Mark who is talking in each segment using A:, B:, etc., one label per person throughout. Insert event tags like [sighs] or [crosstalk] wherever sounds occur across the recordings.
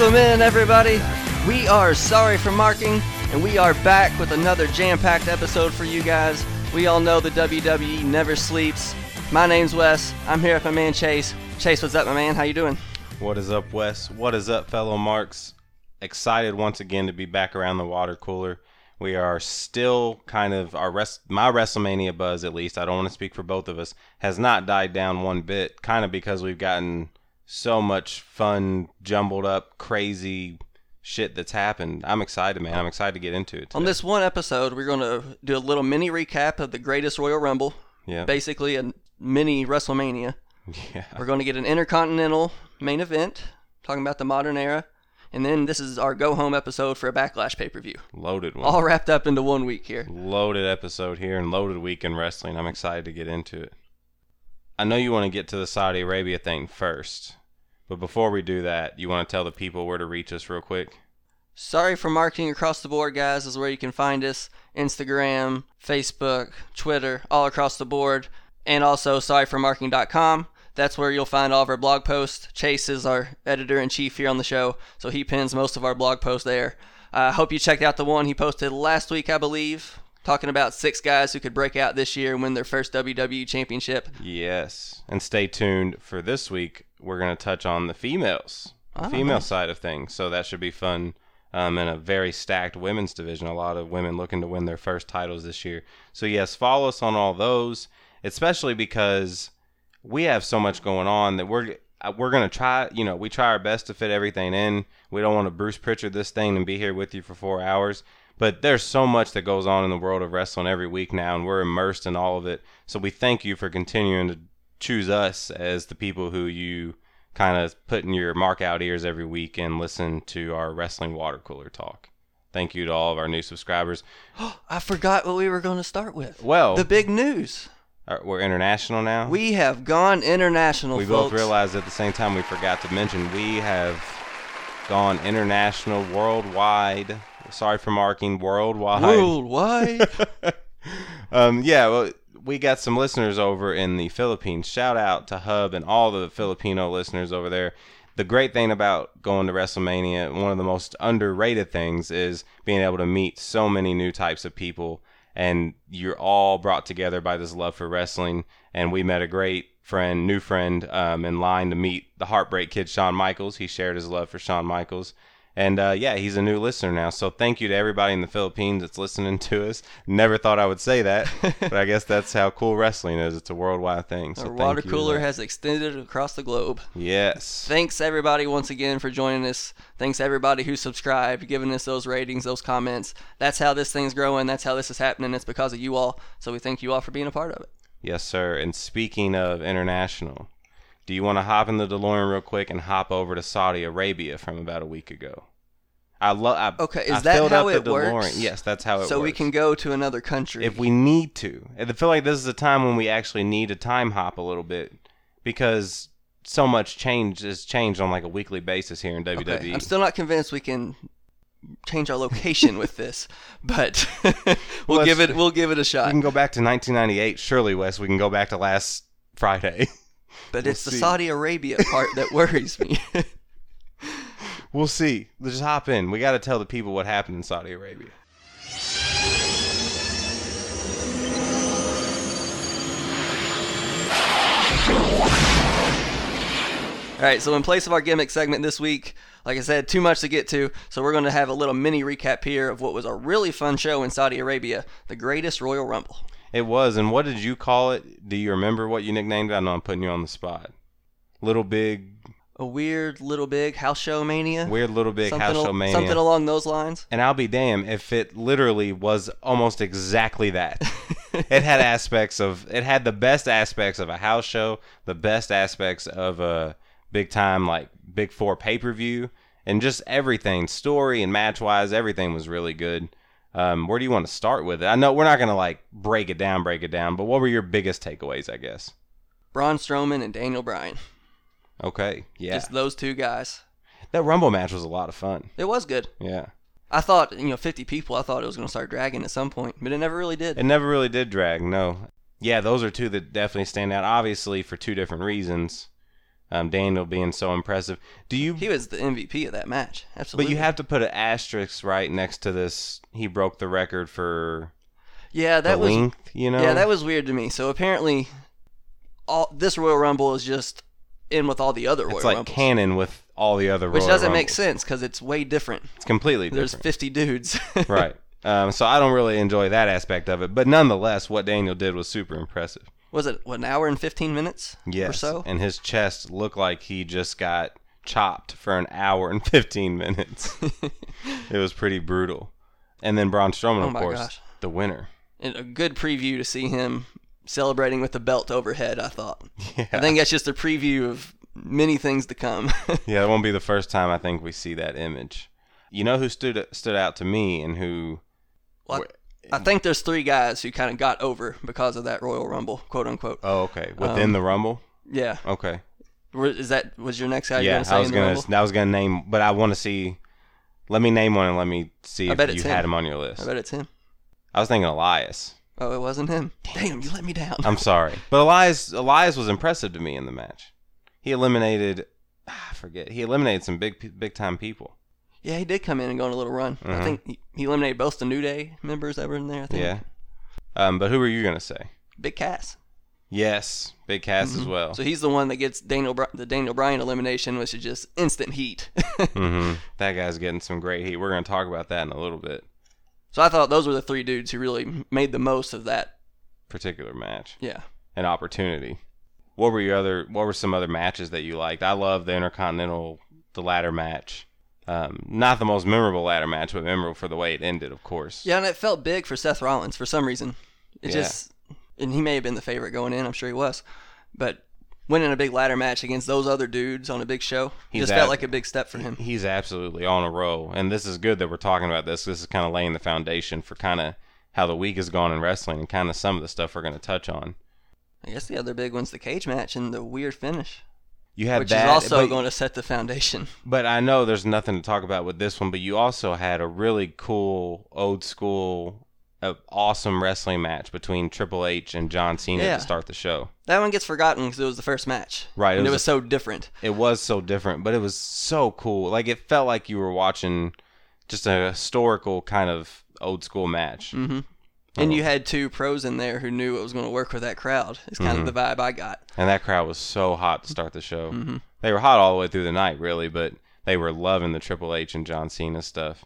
A: Welcome in, everybody. We are sorry for marking, and we are back with another jam-packed episode for you guys. We all know the WWE never sleeps. My name's Wes. I'm here with my man Chase. Chase, what's up, my man? How you doing?
B: What is up, Wes? What is up, fellow Marks? Excited once again to be back around the water cooler. We are still kind of our rest, my WrestleMania buzz, at least. I don't want to speak for both of us. Has not died down one bit. Kind of because we've gotten so much fun, jumbled up, crazy shit that's happened. I'm excited, man. I'm excited to get into it.
A: On this one episode, we're going to do a little mini recap of the greatest Royal Rumble.
B: yeah,
A: Basically, a mini WrestleMania. [laughs]
B: yeah,
A: We're going to get an Intercontinental main event, talking about the modern era. And then this is our go home episode for a Backlash pay per view.
B: loaded one.
A: All wrapped up into one week here.
B: loaded episode here and loaded week in wrestling. I'm excited to get into it. I know you want to get to the Saudi Arabia thing first, but before we do that, you want to tell the people where to reach us real quick?
A: Sorry for marketing across the board, guys, is where you can find us Instagram, Facebook, Twitter, all across the board. And also sorryformarketing.com. That's where you'll find all of our blog posts. Chase is our editor in chief here on the show, so he pins most of our blog posts there. I uh, hope you checked out the one he posted last week, I believe, talking about six guys who could break out this year and win their first WWE championship.
B: Yes. And stay tuned for this week. We're going to touch on the females, the
A: Ah,
B: female side of things. So that should be fun. Um, in a very stacked women's division, a lot of women looking to win their first titles this year. So yes, follow us on all those, especially because we have so much going on that we're uh, we're gonna try. You know, we try our best to fit everything in. We don't want to Bruce Prichard this thing and be here with you for four hours. But there's so much that goes on in the world of wrestling every week now, and we're immersed in all of it. So we thank you for continuing to choose us as the people who you kind of put in your mark out ears every week and listen to our wrestling water cooler talk. Thank you to all of our new subscribers. [gasps]
A: I forgot what we were going to start with.
B: Well,
A: The big news.
B: uh, we're international now.
A: We have gone international,
B: we
A: folks.
B: both realized at the same time we forgot to mention we have gone international worldwide sorry for marking worldwide
A: Worldwide. [laughs]
B: um yeah well we got some listeners over in the philippines shout out to hub and all the filipino listeners over there the great thing about going to wrestlemania one of the most underrated things is being able to meet so many new types of people and you're all brought together by this love for wrestling. And we met a great friend, new friend, um, in line to meet the Heartbreak Kid, Shawn Michaels. He shared his love for Shawn Michaels. And uh, yeah, he's a new listener now. So thank you to everybody in the Philippines that's listening to us. Never thought I would say that, but I guess that's how cool wrestling is. It's a worldwide thing. So
A: Our water cooler has extended across the globe.
B: yes.
A: Thanks everybody once again for joining us. Thanks everybody who subscribed, giving us those ratings, those comments. That's how this thing's growing. That's how this is happening. It's because of you all. So we thank you all for being a part of it.
B: Yes, sir. And speaking of international, do you want to hop in the DeLorean real quick and hop over to Saudi Arabia from about a week ago? I love.
A: Okay, is
B: I
A: that how it
B: DeLorean.
A: works?
B: Yes, that's how it
A: so
B: works.
A: So we can go to another country.
B: if we need to. I feel like this is a time when we actually need to time hop a little bit because so much change has changed on like a weekly basis here in. WWE.
A: Okay, I'm still not convinced we can change our location with this, but [laughs] we'll
B: Let's-
A: give it we'll give it a shot.
B: we can go back to 1998. Surely, Wes, we can go back to last Friday. [laughs]
A: But
B: we'll
A: it's the. Saudi Arabia part that worries me. [laughs]
B: we'll see. Let's just hop in. We got to tell the people what happened in Saudi Arabia.
A: All right, so in place of our gimmick segment this week, like I said, too much to get to, so we're going to have a little mini recap here of what was a really fun show in Saudi Arabia, the greatest Royal Rumble.
B: It was, and what did you call it? Do you remember what you nicknamed it? I know I'm putting you on the spot. Little big,
A: A weird little big house show mania.
B: weird little big
A: something,
B: house
A: al-
B: show mania.
A: something along those lines.
B: and I'll be damned if it literally was almost exactly that. [laughs] it had aspects of, it had the best aspects of a house show, the best aspects of a big time like big four pay per view, and just everything, story and match wise, everything was really good. Um, where do you want to start with it? I know we're not gonna like break it down, break it down, but what were your biggest takeaways? I guess.
A: Braun Strowman and Daniel Bryan.
B: Okay, yeah,
A: Just those two guys.
B: that Rumble match was a lot of fun.
A: It was good.
B: Yeah,
A: I thought, you know, 50 people, I thought it was going to start dragging at some point, but it never really did.
B: it never really did drag. No, yeah, those are two that definitely stand out. Obviously, for two different reasons. Um, Daniel being so impressive. Do you?
A: He was the MVP of that match. Absolutely.
B: but you have to put an asterisk right next to this. He broke the record for
A: yeah, that was
B: length. You know.
A: yeah, that was weird to me. So apparently, all this Royal Rumble is just in with all the other Royal
B: It's like
A: Rumbles,
B: canon with all the other.
A: which
B: Royal
A: doesn't make
B: Rumbles.
A: sense because it's way different.
B: It's completely
A: There's
B: different.
A: 50 dudes. [laughs]
B: right. Um, so I don't really enjoy that aspect of it, but nonetheless, what Daniel did was super impressive.
A: Was it what, an hour and 15 minutes
B: Yes.
A: or so?
B: And his chest looked like he just got chopped for an hour and [laughs] 15 minutes. [laughs] it was pretty brutal. And then Braun Strowman,
A: Oh
B: of course,
A: gosh.
B: the winner.
A: and a good preview to see him celebrating with the belt overhead. I thought.
B: Yeah.
A: I think that's just a preview of many things to come. [laughs]
B: yeah, it won't be the first time I think we see that image. You know who stood stood out to me and who
A: Well, I think there's three guys who kind of got over because of that Royal Rumble, quote unquote.
B: Oh, okay. Within
A: Um,
B: the Rumble?
A: Yeah,
B: Okay.
A: Is that was your next guy?
B: yeah,
A: gonna say
B: I was gonna I was gonna name, but I want to see. Let me name one and let me see
A: I
B: if
A: bet
B: you
A: it's
B: had
A: him.
B: him on your list.
A: I bet it's him.
B: I was thinking Elias.
A: Oh, it wasn't him. Damn, you let me down.
B: I'm sorry, [laughs] but Elias Elias was impressive to me in the match. He eliminated, ah, I forget. He eliminated some big big time people.
A: yeah, he did come in and go on a little run. I
B: Mhm.
A: think he, he eliminated both the New Day members that were in there. I think.
B: Yeah. Um, but who were you gonna say?
A: Big Cass.
B: Yes, Big Cass as well.
A: Mm-hmm. So he's the one that gets Daniel the Daniel Bryan elimination, which is just instant heat. [laughs]
B: hmm That guy's getting some great heat. We're gonna talk about that in a little bit.
A: so I thought those were the three dudes who really made the most of that.
B: Particular match.
A: Yeah.
B: an opportunity. What were your other? What were some other matches that you liked? I love the Intercontinental, the ladder match. Um, not the most memorable ladder match, but memorable for the way it ended, of course.
A: Yeah, and it felt big for Seth Rollins for some reason. It
B: Yeah.
A: just, and he may have been the favorite going in. I'm sure he was, but winning a big ladder match against those other dudes on a big show
B: He's
A: just
B: ab-
A: felt like a big step for him.
B: He's absolutely on a roll, and this is good that we're talking about this. This is kind of laying the foundation for kind of how the week has gone in wrestling, and kind of some of the stuff we're going to touch on.
A: I guess the other big one's the cage match and the weird finish,
B: You had that,
A: which
B: that,
A: is also
B: but,
A: going to set the foundation.
B: but I know there's nothing to talk about with this one. But you also had a really cool, old school, uh, awesome wrestling match between Triple H and John Cena
A: Yeah.
B: to start the show.
A: That one gets forgotten because it was the first match,
B: Right, it
A: and it
B: was
A: was
B: a-
A: so different.
B: it was so different, but it was so cool. Like it felt like you were watching just a historical kind of old school match.
A: hmm And
B: Oh.
A: you had two pros in there who knew it was going to work with that crowd. It's kind of the vibe I got.
B: And that crowd was so hot to start the show.
A: hmm
B: They were hot all the way through the night, really, but they were loving the Triple H and John Cena stuff.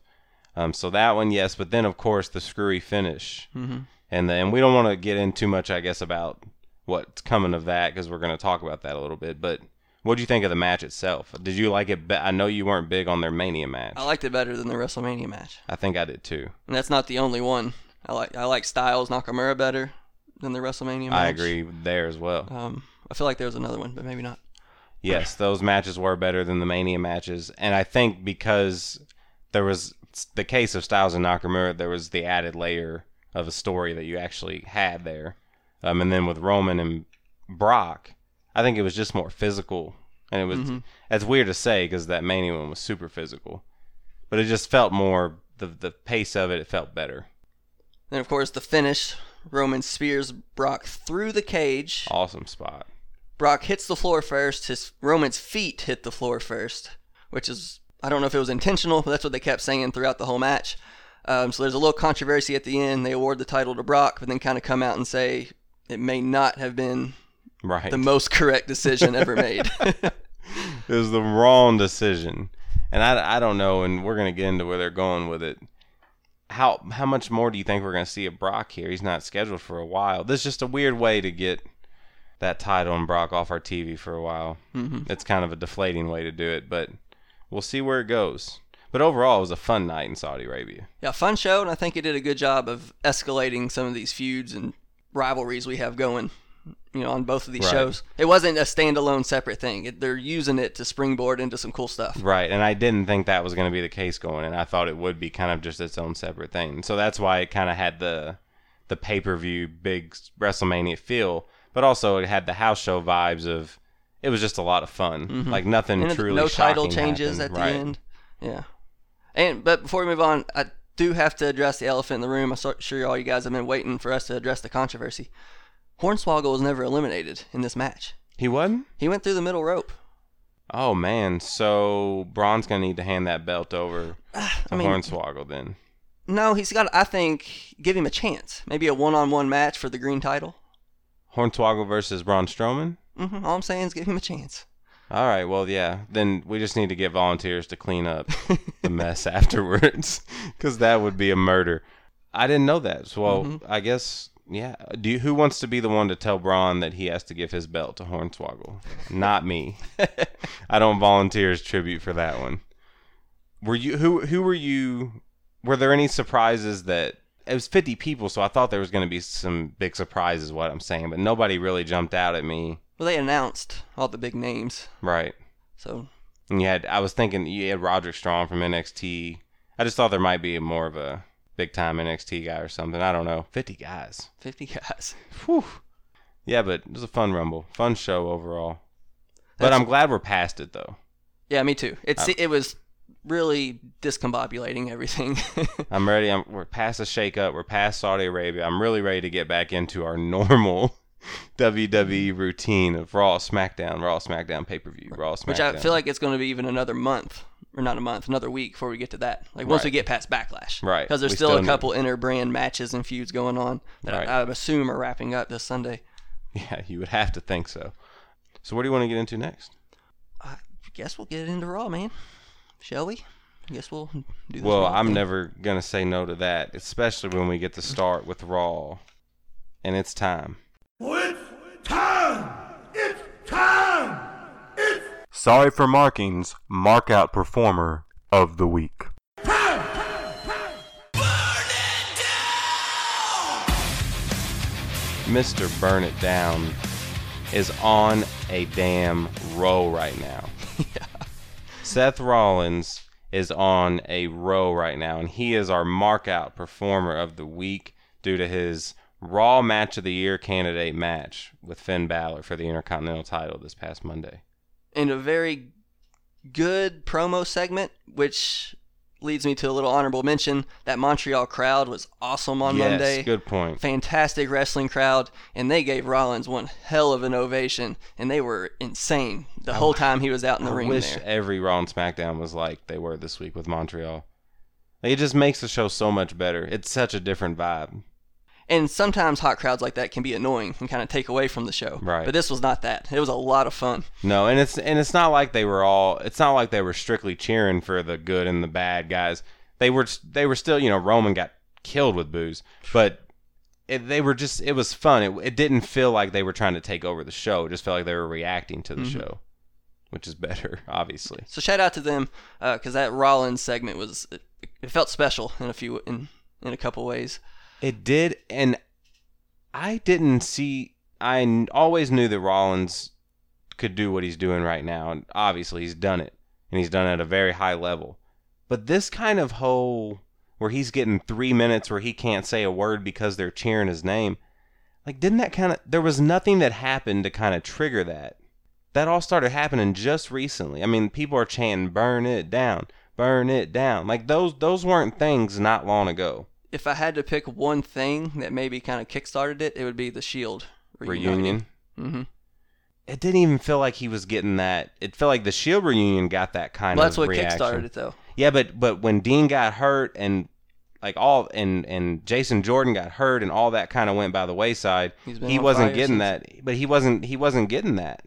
B: Um, so that one, yes, but then of course the screwy finish,
A: hmm
B: and then we don't want to get in too much, I guess, about what's coming of that because we're going to talk about that a little bit. But what do you think of the match itself? Did you like it? Be- I know you weren't big on their Mania match.
A: I liked it better than the WrestleMania match,
B: I think I did too.
A: and that's not the only one. I like I like Styles Nakamura better than the WrestleMania match.
B: I agree there as well.
A: Um, I feel like there was another one, but maybe not.
B: Yes, those matches were better than the Mania matches, and I think because there was the case of Styles and Nakamura, there was the added layer of a story that you actually had there, um, and then with Roman and Brock, I think it was just more physical, and it was
A: Mhm.
B: that's weird to say because that Mania one was super physical, but it just felt more the the pace of it. It felt better.
A: Then of course the finish. Roman spears Brock through the cage.
B: Awesome spot.
A: Brock hits the floor first. His Roman's feet hit the floor first, which is I don't know if it was intentional, but that's what they kept saying throughout the whole match. Um, so there's a little controversy at the end. They award the title to Brock, but then kind of come out and say it may not have been
B: Right.
A: the most correct decision ever made. [laughs]
B: it was the wrong decision, and I, I don't know. And we're gonna get into where they're going with it. How how much more do you think we're gonna see of Brock here? He's not scheduled for a while. This is just a weird way to get that title and Brock off our TV for a while.
A: hmm
B: It's kind of a deflating way to do it, but we'll see where it goes. But overall, it was a fun night in Saudi Arabia.
A: Yeah, fun show, and I think it did a good job of escalating some of these feuds and rivalries we have going. You know, on both of these
B: Right.
A: shows, it wasn't a standalone separate thing. It, they're using it to springboard into some cool stuff.
B: Right, and I didn't think that was going to be the case going in. I thought it would be kind of just its own separate thing. So that's why it kind of had the the pay per view big WrestleMania feel, but also it had the house show vibes of it was just a lot of fun.
A: Mhm.
B: Like nothing
A: And
B: truly
A: no title changes
B: happened.
A: at the end. Yeah. And but before we move on, I do have to address the elephant in the room. I'm sure all you guys have been waiting for us to address the controversy. Hornswoggle was never eliminated in this match.
B: He wasn't.
A: He went through the middle rope.
B: Oh man, so Braun's gonna need to hand that belt over [sighs] to
A: I mean,
B: Hornswoggle then.
A: no, he's got. I think give him a chance. Maybe a one-on-one match for the green title.
B: Hornswoggle versus Braun Strowman.
A: Hmm All I'm saying is give him a chance.
B: All right, well, yeah. Then we just need to get volunteers to clean up the [laughs] mess afterwards, [laughs] because that would be a murder. I didn't know that. So, well,
A: Mm-hmm.
B: I guess, yeah. Do you, who wants to be the one to tell Braun that he has to give his belt to Hornswoggle? Not me. [laughs] I don't volunteer as tribute for that one. Were you who? Who were you? Were there any surprises that? It was 50 people, so I thought there was going to be some big surprises. What I'm saying, but nobody really jumped out at me.
A: Well, they announced all the big names,
B: Right.
A: so
B: And you had, I was thinking you had Roderick Strong from NXT. I just thought there might be more of a big time NXT guy or something. I don't know. 50 guys.
A: 50 guys. [laughs]
B: Whew. Yeah, but it was a fun Rumble. Fun show overall. But I'm glad we're past it, though.
A: Yeah, me too. It's it was really discombobulating everything. [laughs]
B: I'm ready. I'm, we're past the shakeup. We're past Saudi Arabia. I'm really ready to get back into our [laughs] normal WWE routine of Raw, SmackDown, Raw, SmackDown, pay per view, Raw, SmackDown.
A: Which I feel like it's going to be even another month, or not a month, another week before we get to that. Like once
B: Right.
A: we get past Backlash,
B: Right.
A: Because there's
B: We
A: still,
B: still
A: a couple inter-brand matches and feuds going on that
B: Right.
A: I, I assume are wrapping up this Sunday. [laughs]
B: Yeah, you would have to think so. So, what do you want to get into next?
A: I guess we'll get into Raw, man. Shall we? I guess we'll do this.
B: Well, I'm
A: thing.
B: never gonna say no to that, especially when we get to start with Raw, and it's time.
C: It's time! It's time! It's
D: Sorry for markings, mark out performer of the week.
B: Mr. Burn It Down is on a damn roll right now. [laughs] Seth Rollins is on a roll right now, and he is our markout performer of the week due to his Raw Match of the Year candidate match with Finn Balor for the Intercontinental title this past Monday.
A: and a very good promo segment, which leads me to a little honorable mention. That Montreal crowd was awesome on
B: yes,
A: Monday.
B: good point.
A: Fantastic wrestling crowd, and they gave Rollins one hell of an ovation, and they were insane the whole time he was out in the
B: I
A: ring
B: wish
A: there.
B: every Raw and SmackDown was like they were this week with Montreal. Like, it just makes the show so much better. It's such a different vibe.
A: And sometimes hot crowds like that can be annoying and kind of take away from the show.
B: Right.
A: But this was not that. It was a lot of fun.
B: No, and it's and it's not like they were all. It's not like they were strictly cheering for the good and the bad guys. They were they were still you know Roman got killed with booze, but it, they were just it was fun. It, it didn't feel like they were trying to take over the show. It just felt like they were reacting to the mm-hmm. show, which is better, [laughs] obviously.
A: So shout out to them uh, because that Rollins segment was it, it felt special in a few in in a couple ways.
B: It did, and I didn't see. I always knew that Rollins could do what he's doing right now, and obviously he's done it, and he's done it at a very high level. But this kind of whole where he's getting three minutes where he can't say a word because they're cheering his name, like didn't that kind of? There was nothing that happened to kind of trigger that. That all started happening just recently. I mean, people are chanting "Burn it down, burn it down." Like those those weren't things not long ago.
A: If I had to pick one thing that maybe kind of kickstarted it, it would be the Shield
B: reunion.
A: hmm
B: It didn't even feel like he was getting that. It felt like the Shield reunion got that kind
A: Well,
B: of
A: that's what
B: reaction.
A: kickstarted it, though.
B: Yeah, but but when Dean got hurt and like all and and Jason Jordan got hurt and all that kind of went by the wayside. He wasn't getting
A: since.
B: that. But he wasn't he wasn't getting that.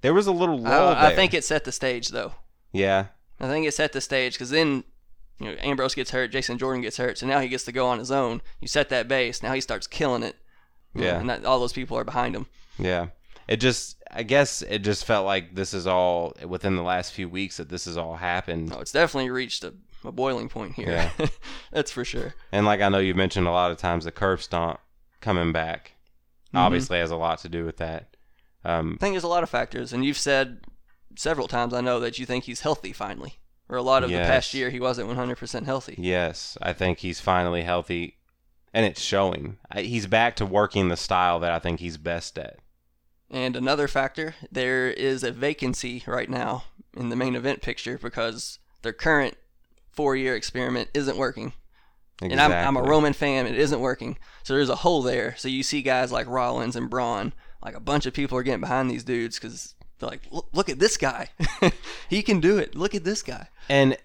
B: There was a little
A: I,
B: lull
A: I
B: there.
A: think it set the stage, though.
B: Yeah.
A: I think it set the stage because then, you know, Ambrose gets hurt, Jason Jordan gets hurt, so now he gets to go on his own. You set that base, now he starts killing it.
B: Yeah.
A: and that, all those people are behind him.
B: Yeah. It just I guess it just felt like this is all within the last few weeks that this has all happened.
A: Oh, it's definitely reached a, a boiling point here.
B: Yeah. [laughs]
A: That's for sure.
B: And like I know you mentioned a lot of times the curb stomp coming back
A: Mm-hmm.
B: obviously has a lot to do with that. Um,
A: I think there's a lot of factors, and you've said several times I know that you think he's healthy finally. Or a lot of the past year he wasn't 100% healthy.
B: yes, I think he's finally healthy, and it's showing. He's back to working the style that I think he's best at.
A: And another factor, there is a vacancy right now in the main event picture because their current four-year experiment isn't working. Exactly. And I'm, I'm a Roman fan, it isn't working. So there's a hole there. So you see guys like Rollins and Braun, like a bunch of people are getting behind these dudes because They're like, look, at this guy. [laughs] he can do it. Look at this guy.
B: And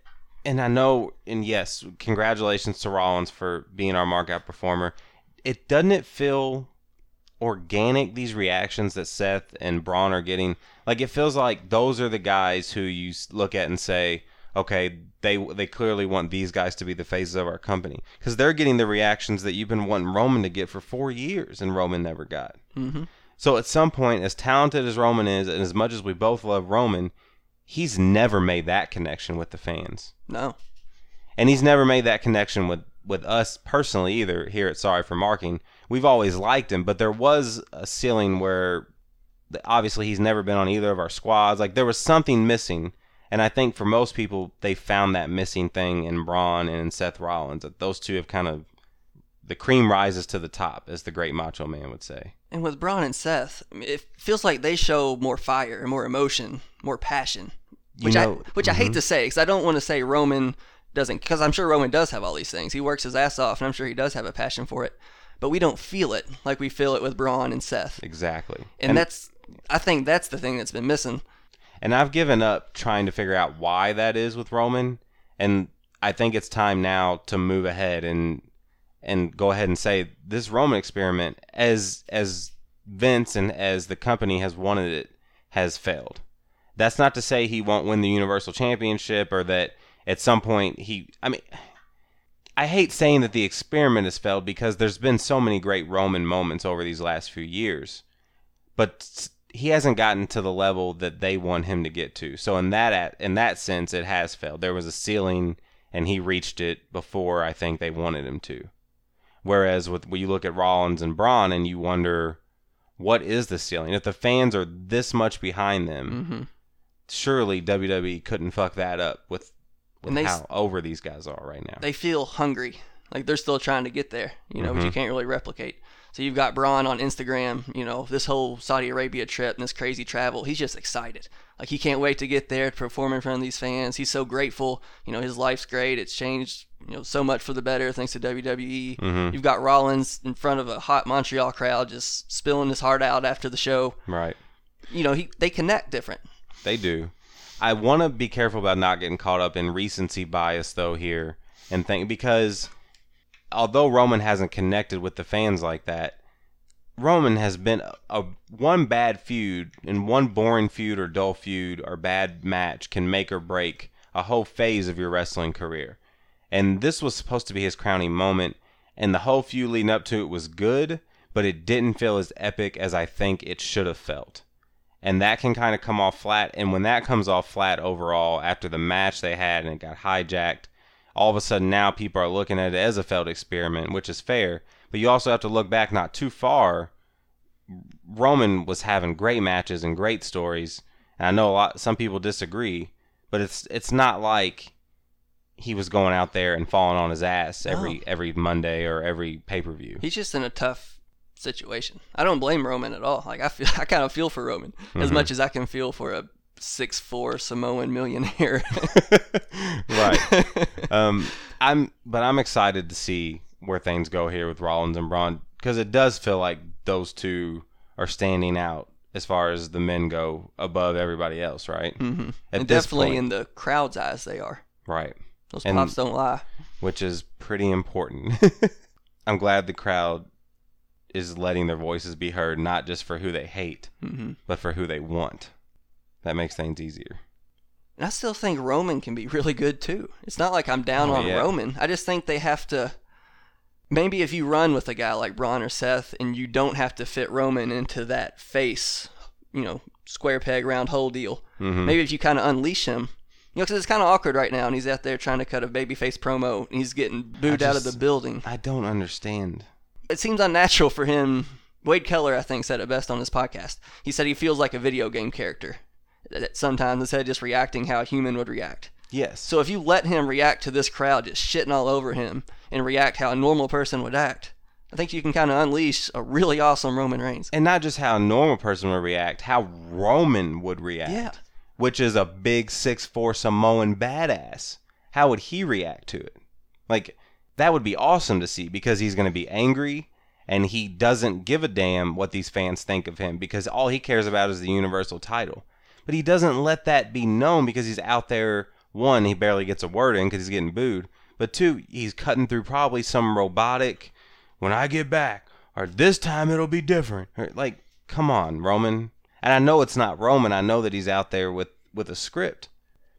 B: and I know and yes, congratulations to Rollins for being our markout performer. It doesn't it feel organic these reactions that Seth and Braun are getting? Like it feels like those are the guys who you look at and say, okay, they they clearly want these guys to be the faces of our company because they're getting the reactions that you've been wanting Roman to get for four years and Roman never got.
A: Mm-hmm.
B: So at some point, as talented as Roman is, and as much as we both love Roman, he's never made that connection with the fans,
A: No.
B: and he's never made that connection with with us personally either. Here at Sorry for Marking, we've always liked him, but there was a ceiling where obviously he's never been on either of our squads. Like there was something missing. And I think for most people, they found that missing thing in Braun and in Seth Rollins. That those two have kind of the cream rises to the top, as the great Macho Man would say.
A: And with Braun and Seth, it feels like they show more fire, and more emotion, more passion.
B: You
A: Which
B: know-
A: I which I hate mm-hmm. to say because I don't want to say Roman doesn't because I'm sure Roman does have all these things. He works his ass off, and I'm sure he does have a passion for it. But we don't feel it like we feel it with Braun and Seth,
B: Exactly.
A: and, that's I think that's the thing that's been missing.
B: And I've given up trying to figure out why that is with Roman, and I think it's time now to move ahead and and go ahead and say this Roman experiment, as as Vince and as the company has wanted it, has failed. That's not to say he won't win the Universal Championship or that at some point he. I mean, I hate saying that the experiment has failed because there's been so many great Roman moments over these last few years, but he hasn't gotten to the level that they want him to get to. So in that in that sense, it has failed. There was a ceiling, and he reached it before I think they wanted him to. Whereas with when you look at Rollins and Braun, and you wonder, what is the ceiling? If the fans are this much behind them,
A: hmm
B: surely WWE couldn't fuck that up with, with
A: they
B: how over these guys are right now.
A: They feel hungry, like they're still trying to get there, you know, which you
B: Mhm.
A: can't really replicate. So you've got Braun on Instagram, you know, this whole Saudi Arabia trip and this crazy travel. He's just excited. Like he can't wait to get there to perform in front of these fans. He's so grateful. You know, his life's great. It's changed, you know, so much for the better thanks to WWE.
B: Mhm.
A: You've got Rollins in front of a hot Montreal crowd just spilling his heart out after the show.
B: right.
A: You know, he they connect different.
B: They do. I want to be careful about not getting caught up in recency bias though here and think because although Roman hasn't connected with the fans like that, Roman has been a, a one bad feud and one boring feud or dull feud or bad match can make or break a whole phase of your wrestling career. And this was supposed to be his crowning moment and the whole feud leading up to it was good, but it didn't feel as epic as I think it should have felt and that can kind of come off flat. And when that comes off flat overall after the match they had and it got hijacked, all of a sudden now people are looking at it as a failed experiment, which is fair. But you also have to look back not too far. Roman was having great matches and great stories, and I know a lot. Some people disagree, but it's it's not like he was going out there and falling on his ass every
A: No.
B: every Monday or every pay per view.
A: He's just in a tough situation. I don't blame Roman at all. Like I feel, [laughs] I kind of feel for Roman as
B: Mhm.
A: much as I can feel for a six four Samoan millionaire. [laughs]
B: right. [laughs] Um, I'm, but I'm excited to see where things go here with Rollins and Braun because it does feel like those two are standing out as far as the men go above everybody else, right?
A: hmm and definitely
B: point.
A: in the crowd's eyes, they are.
B: Right.
A: Those
B: And-
A: pops don't lie.
B: Which is pretty important. [laughs] I'm glad the crowd is letting their voices be heard, not just for who they hate,
A: hmm
B: but for who they want. That makes things easier.
A: And I still think Roman can be really good too. It's not like I'm down
B: Oh,
A: on
B: yeah.
A: Roman. I just think they have to. Maybe if you run with a guy like Braun or Seth, and you don't have to fit Roman into that face, you know, square peg round hole deal.
B: Mhm.
A: Maybe if you kind of unleash him, you know, because it's kind of awkward right now, and he's out there trying to cut a babyface promo, and he's getting booed out of the building.
B: I don't understand.
A: It seems unnatural for him. Wade Keller, I think, said it best on his podcast. He said he feels like a video game character. That sometimes instead of just reacting how a human would react.
B: Yes.
A: So if you let him react to this crowd just shitting all over him and react how a normal person would act, I think you can kind of unleash a really awesome Roman Reigns.
B: and not just how a normal person would react, how Roman would react.
A: Yeah.
B: Which is a big six four Samoan badass. How would he react to it? Like that would be awesome to see because he's going to be angry and he doesn't give a damn what these fans think of him because all he cares about is the universal title. but he doesn't let that be known because he's out there. One, he barely gets a word in because he's getting booed. But two, he's cutting through probably some robotic. When I get back, or this time it'll be different. Or, like, come on, Roman. And I know it's not Roman. I know that he's out there with with a script.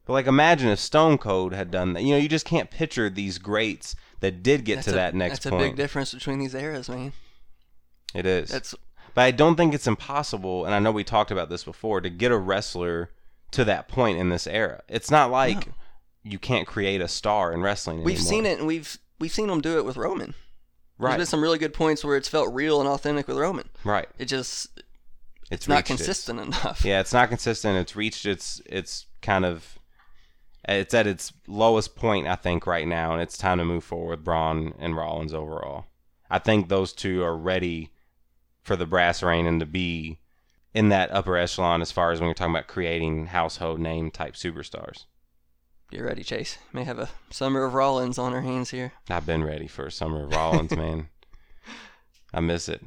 B: But like, imagine if Stone Cold had done that. You know, you just can't picture these greats that did get
A: That's
B: to
A: a,
B: that next
A: That's a
B: point.
A: big difference between these eras, man.
B: It is.
A: That's
B: But I don't think it's impossible, and I know we talked about this before, to get a wrestler to that point in this era. It's not like you can't create a star in wrestling.
A: we've
B: anymore.
A: seen it, and we've we've seen them do it with Roman. There's
B: right?
A: been some really good points where it's felt real and authentic with Roman.
B: right.
A: It just
B: It's,
A: it's not
B: reached its-
A: consistent enough.
B: yeah, it's not consistent. It's reached its its kind of it's at its lowest point, I think, right now, and it's time to move forward with Braun and Rollins overall. I think those two are ready for the brass reign and to be in that upper echelon as far as when you're talking about creating household name type superstars.
A: Get ready, Chase. May have a summer of Rollins on our hands here.
B: I've been ready for a summer of Rollins, [laughs] man. I miss it.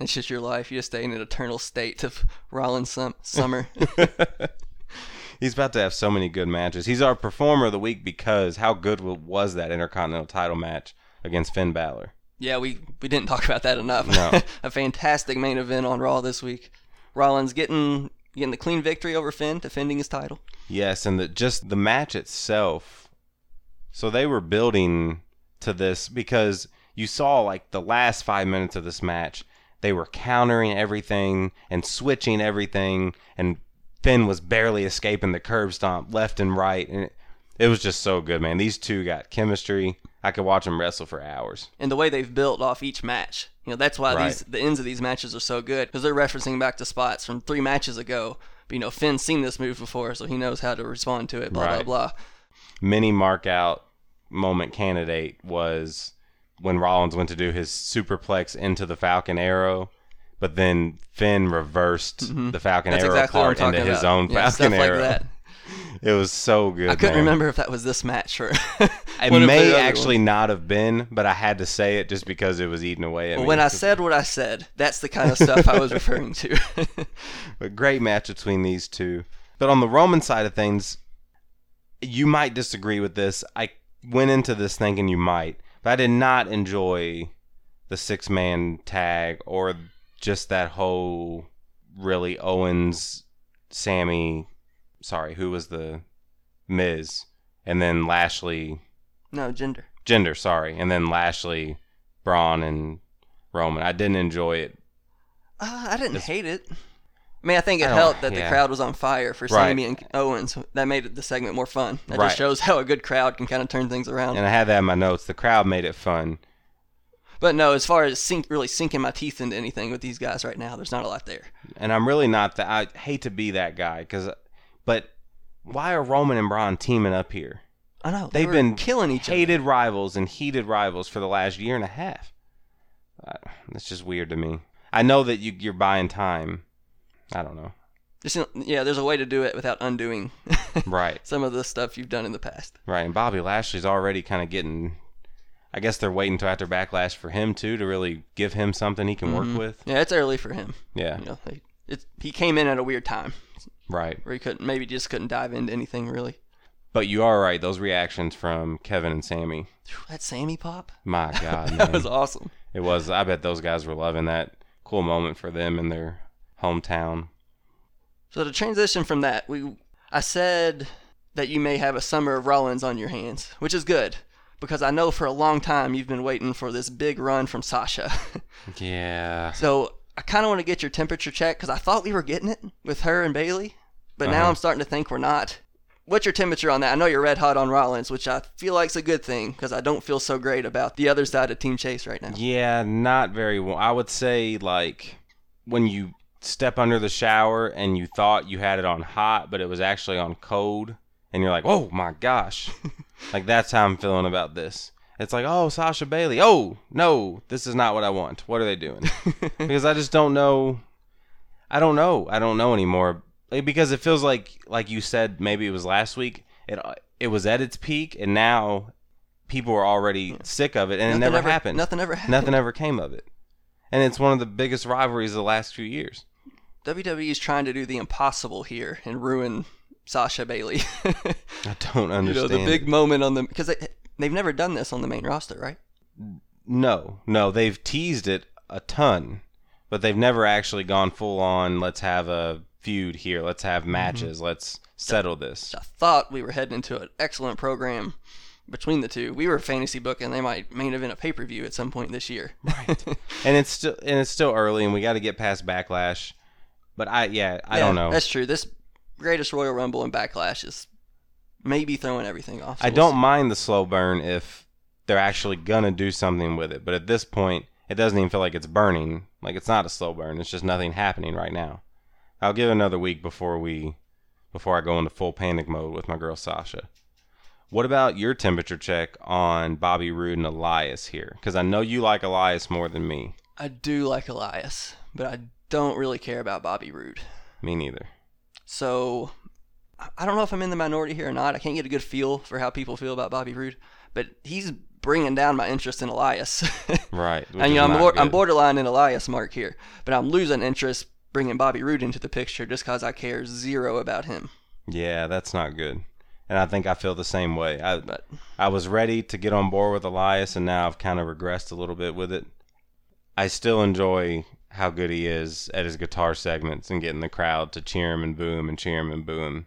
A: It's just your life. You just stay in an eternal state of Rollins sum- summer. [laughs] [laughs]
B: He's about to have so many good matches. He's our performer of the week because how good was that Intercontinental title match against Finn Balor?
A: yeah, we we didn't talk about that enough.
B: No.
A: a fantastic main event on Raw this week. Rollins getting getting the clean victory over Finn, defending his title.
B: Yes, and the, just the match itself. So they were building to this because you saw like the last five minutes of this match, they were countering everything and switching everything, and Finn was barely escaping the curb stomp left and right, and it, it was just so good, man. These two got chemistry. I could watch them wrestle for hours.
A: and the way they've built off each match. You know, that's why
B: Right.
A: these the ends of these matches are so good because they're referencing back to spots from three matches ago. But you know, Finn's seen this move before, so he knows how to respond to it. Blah
B: Right.
A: blah blah.
B: mini mark out moment candidate was when Rollins went to do his superplex into the Falcon Arrow, but then Finn reversed the Falcon
A: Mm-hmm. That's
B: Arrow
A: exactly
B: part into his
A: about.
B: own
A: Yeah,
B: Falcon
A: like
B: Arrow.
A: that.
B: It was so good.
A: I couldn't
B: man.
A: remember if that was this match or. [laughs]
B: It may actually
A: ones.
B: not have been, but I had to say it just because it was eating away at
A: Well,
B: me.
A: when I said what I said, that's the kind of stuff I was referring to. [laughs]
B: a great match between these two. But on the Roman side of things, you might disagree with this. I went into this thinking you might, but I did not enjoy the six man tag or just that whole really Owens, Sammy, sorry, who was the Miz, and then Lashley,
A: no Jinder.
B: Jinder, sorry, and then Lashley, Braun, and Roman. I didn't enjoy it.
A: Uh, I didn't hate it. I mean, I think it
B: I
A: helped that the crowd was on fire for
B: Right.
A: Sammy and Owens. That made it, the segment more fun. That
B: Right.
A: just shows how a good crowd can kind of turn things around.
B: And I had that in my notes. The crowd made it fun.
A: But no, as far as sink, really sinking my teeth into anything with these guys right now, there's not a lot there.
B: and I'm really not that. I hate to be that guy, cause, but why are Roman and Braun teaming up here?
A: I know they
B: They've been
A: killing each other.
B: hated rivals and heated rivals for the last year and a half. Uh, That's just weird to me. I know that you, you're buying time. I don't know.
A: Just, yeah, there's a way to do it without undoing [laughs]
B: Right,
A: some of the stuff you've done in the past.
B: right. And Bobby Lashley's already kind of getting. I guess they're waiting until after Backlash for him too to really give him something he can work with.
A: Yeah, it's early for him.
B: Yeah,
A: You know, they, it's, he came in at a weird time
B: right.
A: where he couldn't, maybe just couldn't dive into anything really.
B: But you are right. Those reactions from Kevin and Sammy.
A: That Sammy pop,
B: My [laughs] God,
A: that
B: man.
A: was awesome.
B: It was. I bet those guys were loving that cool moment for them in their hometown.
A: So to transition from that, we I said that you may have a summer of Rollins on your hands, which is good because I know for a long time you've been waiting for this big run from Sasha. [laughs]
B: Yeah.
A: so I kind of want to get your temperature check because I thought we were getting it with her and Bayley, but now
B: Uh-huh.
A: I'm starting to think we're not. What's your temperature on that? I know you're red hot on Rollins, which I feel like's a good thing because I don't feel so great about the other side of Team Chase right now.
B: Yeah, not very well. I would say like when you step under the shower and you thought you had it on hot, but it was actually on cold, and you're like, "Oh my gosh!" [laughs] like that's how I'm feeling about this. It's like, "Oh, Sasha Bayley. Oh no, this is not what I want. What are they doing?" [laughs] because I just don't know. I don't know. I don't know anymore. Because it feels like, like you said, maybe it was last week. It it was at its peak, and now people were already sick of it, and
A: Nothing
B: it never
A: ever-
B: happened.
A: nothing ever happened.
B: Nothing ever came of it, and it's one of the biggest rivalries of the last few years.
A: WWE is trying to do the impossible here and ruin Sasha Bayley. [laughs]
B: I don't understand.
A: you know, the big moment on the because they they've never done this on the main roster, right?
B: No, no, they've teased it a ton, but they've never actually gone full on. Let's have a feud here. Let's have
A: Mm-hmm.
B: matches. Let's settle this.
A: I thought we were heading into an excellent program between the two. We were fantasy booking they might main event a pay per view at some point this year. Right. [laughs]
B: And it's still and it's still early, and we got to get past backlash. But I, yeah, I don't know.
A: That's true. This greatest Royal Rumble and Backlash is maybe throwing everything off. so
B: I
A: we'll
B: don't
A: see.
B: mind the slow burn if they're actually gonna do something with it. But at this point, it doesn't even feel like it's burning. Like it's not a slow burn. It's just nothing happening right now. I'll give it another week before we, before I go into full panic mode with my girl Sasha. What about your temperature check on Bobby Roode and Elias here? Because I know you like Elias more than me.
A: I do like Elias, but I don't really care about Bobby Roode.
B: Me neither.
A: So I- don't know if I'm in the minority here or not. I can't get a good feel for how people feel about Bobby Roode, but he's bringing down my interest in Elias. [laughs]
B: Right.
A: and you know, I'm, bor- I'm borderline in Elias mark here, but I'm losing interest bringing Bobby Roode into the picture just because I care zero about him.
B: Yeah, that's not good. And I think I feel the same way. I,
A: But
B: I was ready to get on board with Elias, and now I've kind of regressed a little bit with it. I still enjoy how good he is at his guitar segments and getting the crowd to cheer him and boo him and cheer him and boo him.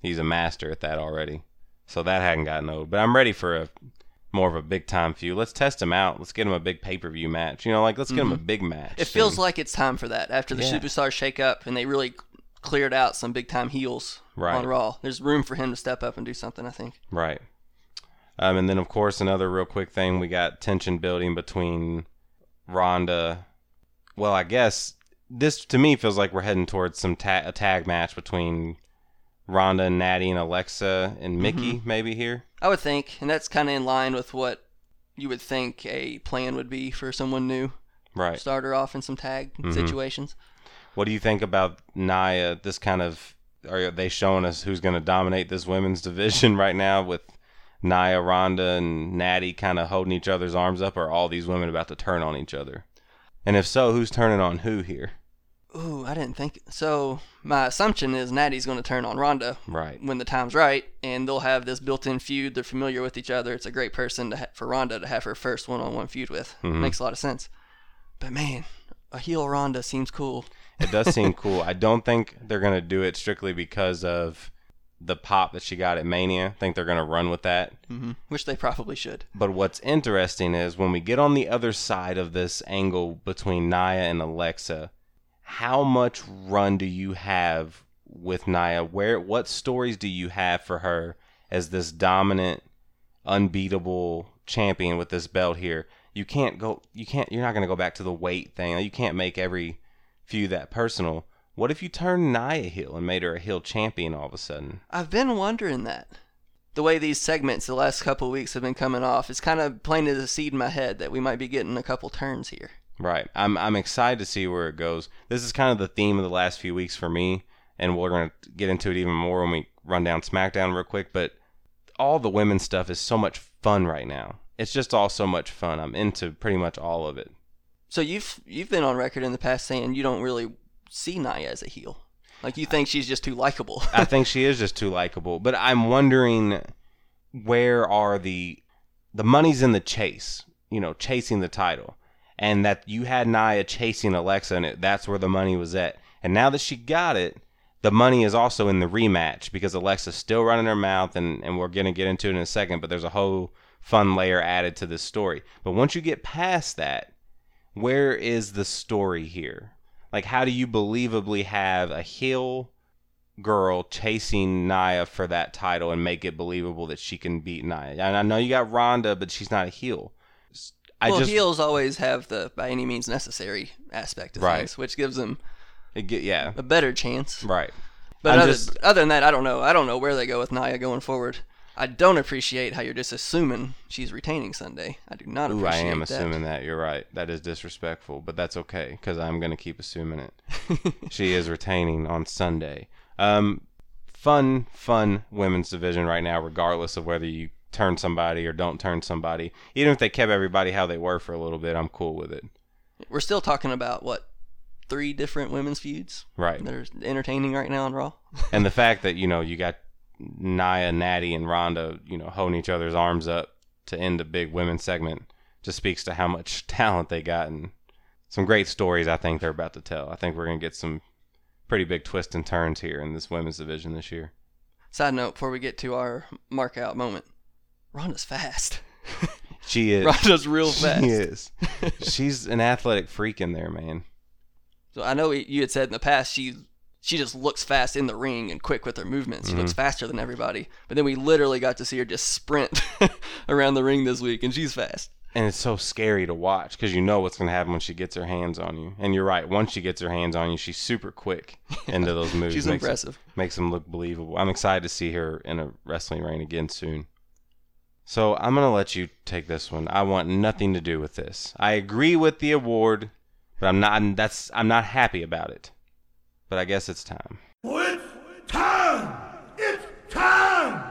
B: He's a master at that already. So that hadn't gotten old. But I'm ready for a more of a big time feud. Let's test him out. Let's get him a big pay per view match. You know, like let's get him a big match.
A: Mm-hmm. it feels
B: soon.
A: like it's time for that after the
B: Yeah.
A: superstars shake up and they really cleared out some big time heels
B: Right.
A: on Raw. There's room for him to step up and do something, I think.
B: Right. Um, and then, of course, another real quick thing we got tension building between Ronda. Well, I guess this to me feels like we're heading towards some ta- a tag match between Ronda and Natty and Alexa and mm-hmm. Mickie, maybe here.
A: I would think, and that's kind of in line with what you would think a plan would be for someone new.
B: Right.
A: Start her off in some tag mm-hmm. situations.
B: What do you think about Nia? This kind of are they showing us who's going to dominate this women's [laughs] division right now with Nia, Ronda, and Natty kind of holding each other's arms up? Or are all these women about to turn on each other? And if so, who's turning on who here?
A: Ooh, I didn't think. So my assumption is Natty's going to turn on Ronda
B: Right.
A: when the time's right, and they'll have this built-in feud. They're familiar with each other. It's a great person to ha- for Ronda to have her first one-on-one feud with.
B: Mm-hmm.
A: Makes a lot of sense. But man, a heel Ronda seems cool.
B: It does seem [laughs] cool. I don't think they're going to do it strictly because of the pop that she got at Mania. I think they're going to run with that.
A: hmm Which they probably should.
B: But what's interesting is when we get on the other side of this angle between Nia and Alexa, how much run do you have with Nia? Where what stories do you have for her as this dominant, unbeatable champion with this belt here? You can't go you can't you're not going to go back to the weight thing. You can't make every feud that personal. What if you turned Nia heel and made her a heel champion all of a sudden?
A: I've been wondering that. The way these segments the last couple weeks have been coming off, it's kind of planted a seed in my head that we might be getting a couple turns here.
B: Right. I'm I'm excited to see where it goes. This is kind of the theme of the last few weeks for me, and we're gonna get into it even more when we run down SmackDown real quick. But all the women's stuff is so much fun right now. It's just all so much fun. I'm into pretty much all of it.
A: So you've you've been on record in the past saying you don't really see Nia as a heel. Like you think she's just too likable.
B: I [laughs] think she is just too likable. But I'm wondering where are the the money's in the chase. You know, chasing the title, and that you had Nia chasing Alexa, and it, that's where the money was at. And now that she got it, the money is also in the rematch because Alexa's still running her mouth, and and we're gonna get into it in a second. But there's a whole fun layer added to this story. But once you get past that, where is the story here? Like, how do you believably have a heel girl chasing Nia for that title and make it believable that she can beat Nia? And I know you got Ronda, but she's not a heel. I
A: well,
B: just
A: heels always have the by any means necessary aspect of
B: Right.
A: things, which gives them
B: get, yeah,
A: a better chance.
B: right.
A: But
B: I'm
A: other,
B: just-
A: other than that, I don't know. I don't know where they go with Nia going forward. I don't appreciate how you're just assuming she's retaining Sunday. I do not
B: Ooh, I am
A: that.
B: assuming that. You're right. That is disrespectful, but that's okay because I'm going to keep assuming it. [laughs] she is retaining on Sunday. Um, fun, fun women's division right now, regardless of whether you turn somebody or don't turn somebody. Even if they kept everybody how they were for a little bit, I'm cool with it.
A: We're still talking about what three different women's feuds
B: Right.
A: that are entertaining right now on Raw. [laughs]
B: and the fact that you know you got Nia, Natty, and Ronda, you know, holding each other's arms up to end a big women's segment just speaks to how much [laughs] talent they got and some great stories. I think they're about to tell. I think we're gonna get some pretty big twists and turns here in this women's division this year.
A: Side note before we get to our mark out moment, Ronda's fast. [laughs]
B: She is.
A: Ronda's real fast.
B: She is. She's an athletic freak in there, man.
A: So I know you had said in the past she she just looks fast in the ring and quick with her movements. She looks
B: Mm-hmm.
A: faster than everybody. But then we literally got to see her just sprint [laughs] around the ring this week, and she's fast.
B: and it's so scary to watch because you know what's going to happen when she gets her hands on you. And you're right. Once she gets her hands on you, she's super quick [laughs] into those moves.
A: She's
B: Makes
A: impressive.
B: makes them look believable. I'm excited to see her in a wrestling ring again soon. So I'm gonna let you take this one. I want nothing to do with this. I agree with the award, but I'm not. That's I'm not happy about it. But I guess it's time.
C: It's time! It's time!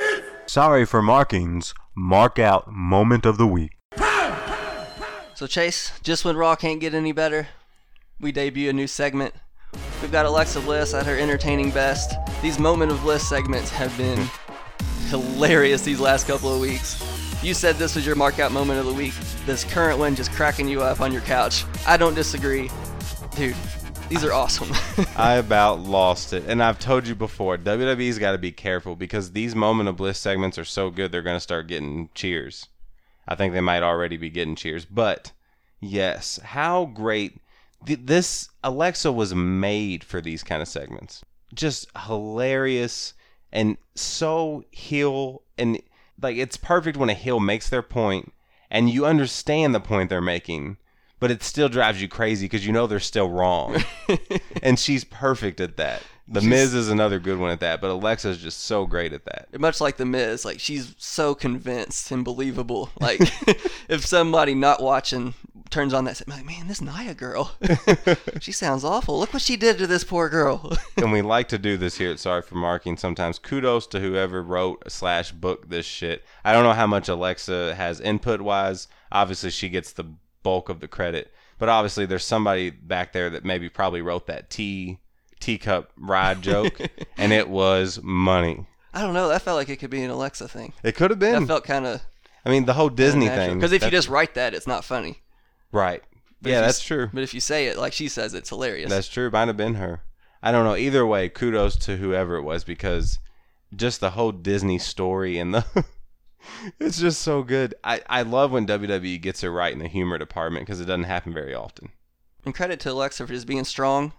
C: It's
D: Sorry for markings. Mark out moment of the week.
A: So Chase, just when Raw can't get any better, we debut a new segment. We've got Alexa Bliss at her entertaining best. These moment of bliss segments have been hmm. Hilarious these last couple of weeks. You said this was your mark out moment of the week. This current one just cracking you up on your couch. I don't disagree. Dude, these are awesome. [laughs]
B: I about lost it, and I've told you before. WWE's got to be careful because these moment of bliss segments are so good. They're gonna start getting cheers. I think they might already be getting cheers. But yes, how great th- this Alexa was made for these kind of segments. Just hilarious and so heel and like it's perfect when a heel makes their point and you understand the point they're making, but it still drives you crazy because you know they're still wrong. [laughs] and she's perfect at that. The Miz is another good one at that, but Alexa's just so great at that.
A: Much like the Miz, like she's so convinced and believable. Like [laughs] [laughs] if somebody not watching turns on that, like man, this Nia girl, [laughs] she sounds awful. Look what she did to this poor girl. [laughs]
B: and we like to do this here at Sorry for Marking. Sometimes kudos to whoever wrote slash booked this shit. I don't know how much Alexa has input wise. Obviously, she gets the bulk of the credit, but obviously there's somebody back there that maybe probably wrote that tea teacup ride joke, [laughs] and it was money.
A: I don't know. That felt like it could be an Alexa thing.
B: It could have
A: That
B: been.
A: felt kind of
B: I mean, the whole Disney thing.
A: Because if you just write that, it's not funny.
B: Right,
A: But
B: yeah, that's
A: s-
B: true.
A: But if you say it like she says, it's hilarious.
B: That's true. Might have been her. I don't know. Either way, kudos to whoever it was because just the whole Disney story and the [laughs] it's just so good. I, I love when WWE gets it right in the humor department because it doesn't happen very often.
A: and credit to Alexa for just being strong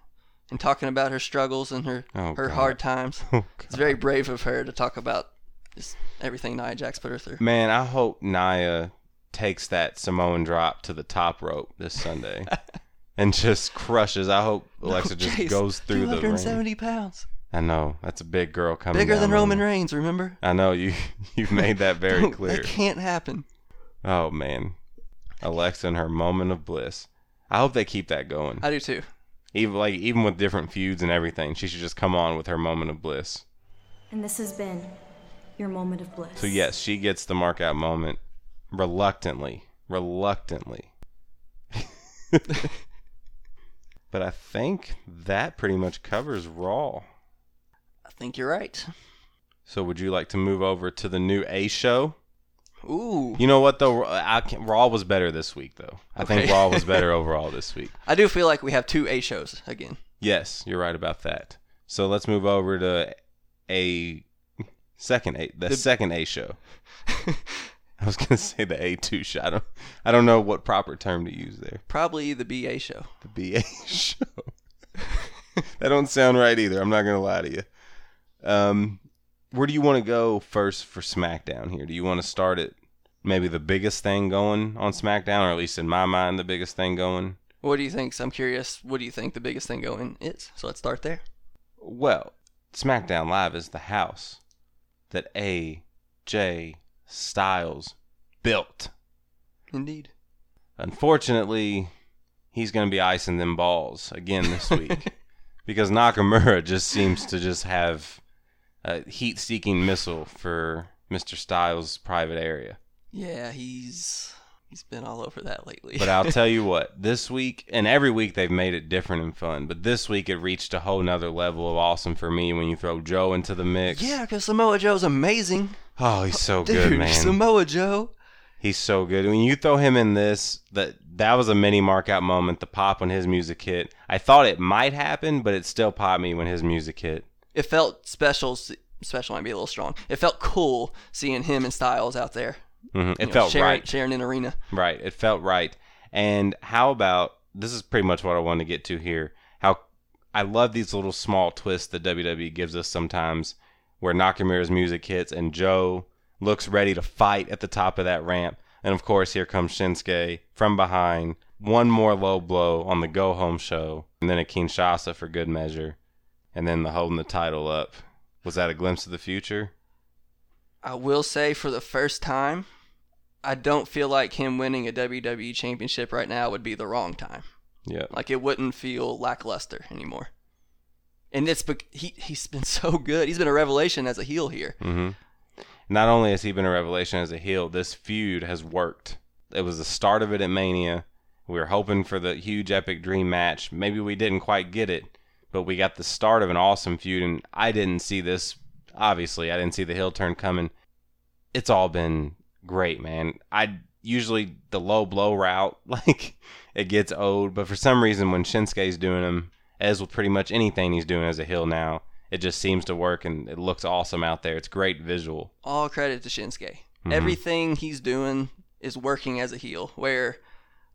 A: and talking about her struggles and her
B: Oh,
A: her
B: God.
A: hard times. [laughs]
B: Oh,
A: It's very brave of her to talk about just everything Nia Jax put her through.
B: Man, I hope Nia takes that Samoan drop to the top rope this Sunday [laughs] and just crushes. I hope Alexa just
A: Chase,
B: goes through the ring.
A: 270 pounds.
B: I know that's a big girl coming.
A: Bigger
B: down
A: than Roman. Reigns, remember?
B: I know you. [laughs] You've made that very clear.
A: that can't happen.
B: Oh man, Alexa and her moment of bliss. I hope they keep that going.
A: I do too.
B: Even like even with different feuds and everything, she should just come on with her moment of bliss.
E: And this has been your moment of bliss.
B: So yes, she gets the mark out moment reluctantly, reluctantly. [laughs] but I think that pretty much covers Raw.
A: I think you're right.
B: So would you like to move over to the new A show?
A: Ooh.
B: You know what though, I can, Raw was better this week though. I think Raw was [laughs] better overall this week.
A: I do feel like we have two A shows again.
B: Yes, you're right about that. So let's move over to a second A, the, second A show. [laughs] I was gonna say the A two show. I don't, I don't know what proper term to use there.
A: Probably the BA show.
B: The BA show. [laughs] that don't sound right either. I'm not gonna lie to you. Um, where do you want to go first for SmackDown here? Do you want to start at maybe the biggest thing going on SmackDown, or at least in my mind, the biggest thing going?
A: What do you think? I'm curious. What do you think the biggest thing going is? So let's start there.
B: Well, SmackDown Live is the house that AJ Styles built.
A: Indeed.
B: Unfortunately, he's going to be icing them balls again this week [laughs] because Nakamura just seems to just have a heat-seeking missile for Mr. Styles' private area.
A: Yeah, he's He's been all over that lately.
B: But I'll tell you [laughs] what, this week and every week they've made it different and fun. But this week it reached a whole nother level of awesome for me when you throw Joe into the mix.
A: yeah, because Samoa Joe's amazing.
B: Oh, he's so
A: Dude,
B: good, man.
A: Samoa Joe.
B: He's so good. When you throw him in this, that that was a mini mark out moment. The pop when his music hit. I thought it might happen, but it still popped me when his music hit.
A: It felt special. Special might be a little strong. It felt cool seeing him and Styles out there.
B: hmm It
A: know,
B: felt
A: sharing,
B: right.
A: Sharing an arena.
B: Right. It felt right. And how about this is pretty much what I wanted to get to here. How I love these little small twists that WWE gives us sometimes where Nakamura's music hits and Joe looks ready to fight at the top of that ramp. And of course, here comes Shinsuke from behind. One more low blow on the go home show, and then a Kinshasa for good measure. And then the holding the title up. Was that a glimpse of the future?
A: I will say for the first time, I don't feel like him winning a WWE championship right now would be the wrong time.
B: Yeah.
A: Like it wouldn't feel lackluster anymore. And it's he he's been [laughs] so good. He's been a revelation as a heel here.
B: hmm Not only has he been a revelation as a heel, this feud has worked. It was the start of it at Mania. We were hoping for the huge epic dream match. Maybe we didn't quite get it, but we got the start of an awesome feud, and I didn't see this. Obviously, I didn't see the heel turn coming. It's all been great, man. I usually the low blow route, [laughs] like it gets old, but for some reason when Shinsuke's doing them, as with pretty much anything he's doing as a heel now, it just seems to work and it looks awesome out there. It's great visual.
A: All credit to Shinsuke.
B: Mm-hmm.
A: Everything he's doing is working as a heel, where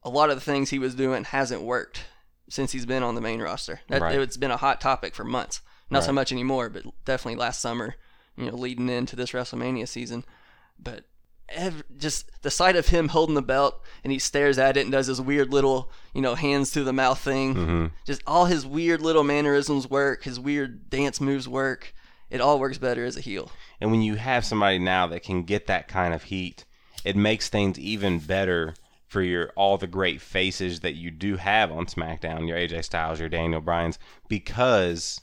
A: a lot of the things he was doing hasn't worked since he's been on the main roster. That,
B: Right.
A: It's been a hot topic for months. Not so much anymore, but definitely last summer, you know, leading into this WrestleMania season. But ev just the sight of him holding the belt and he stares at it and does his weird little, you know, hands to the mouth thing.
B: Mm-hmm.
A: Just all his weird little mannerisms work, his weird dance moves work. It all works better as a heel.
B: And when you have somebody now that can get that kind of heat, it makes things even better for your all the great faces that you do have on SmackDown, your AJ Styles, your Daniel Bryan's, because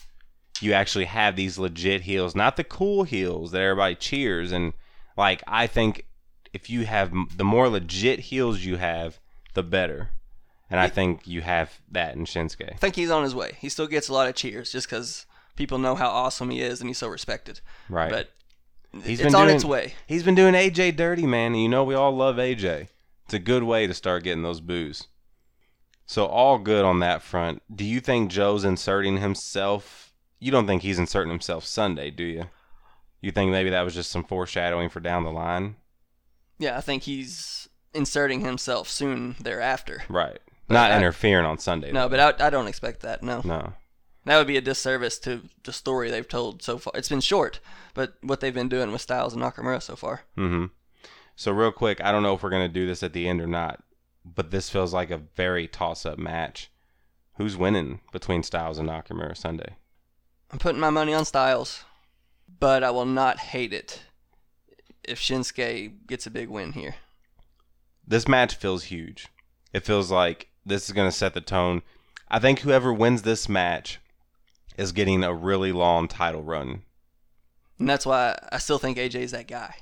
B: you actually have these legit heels, not the cool heels that everybody cheers. And like I think if you have the more legit heels you have, the better. And I think you have that in Shinsuke.
A: I think he's on his way. He still gets a lot of cheers just because people know how awesome he is and he's so respected.
B: Right.
A: But
B: He's
A: it's on
B: doing,
A: its way.
B: He's been doing AJ dirty, man. And you know we all love AJ. It's a good way to start getting those boos. So all good on that front. Do you think Joe's inserting himself? You don't think he's inserting himself Sunday, do you? You think maybe that was just some foreshadowing for down the line?
A: Yeah, I think he's inserting himself soon thereafter.
B: Right. Not
A: I-
B: interfering on Sunday.
A: No,
B: though.
A: but I, I don't expect that. No.
B: no.
A: That would be a disservice to the story they've told so far. It's been short, but what they've been doing with Styles and Nakamura so far.
B: Mm-hmm. So real quick, I don't know if we're gonna do this at the end or not, but this feels like a very toss-up match. Who's winning between Styles and Nakamura Sunday?
A: I'm putting my money on Styles, but I will not hate it if Shinsuke gets a big win here.
B: this match feels huge. It feels like this is going to set the tone. I think whoever wins this match is getting a really long title run.
A: And that's why I still think AJ's that guy.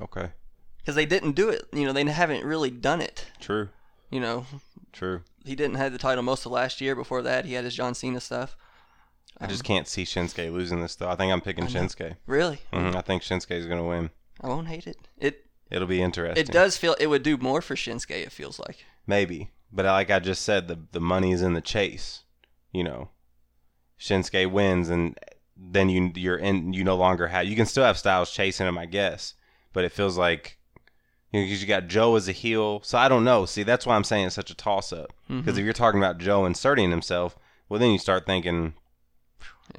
B: Okay.
A: Because they didn't do it. You know, they haven't really done it.
B: True.
A: You know,
B: True.
A: he didn't have the title most of last year. Before that, he had his John Cena stuff.
B: I just can't see Shinsuke losing this though. I think I'm picking. Shinsuke.
A: Really?
B: hmm I think Shinsuke is going to win.
A: I won't hate it. It
B: It'll be interesting.
A: it does feel it would do more for Shinsuke. It feels like.
B: Maybe, but like I just said, the the money is in the chase. You know, Shinsuke wins, and then you you're in. You no longer have. You can still have Styles chasing him, I guess, but it feels like you know, 'cause you got Joe as a heel. So I don't know. See, that's why I'm saying it's such a toss up. Because mm-hmm. if you're talking about Joe inserting himself, well, then you start thinking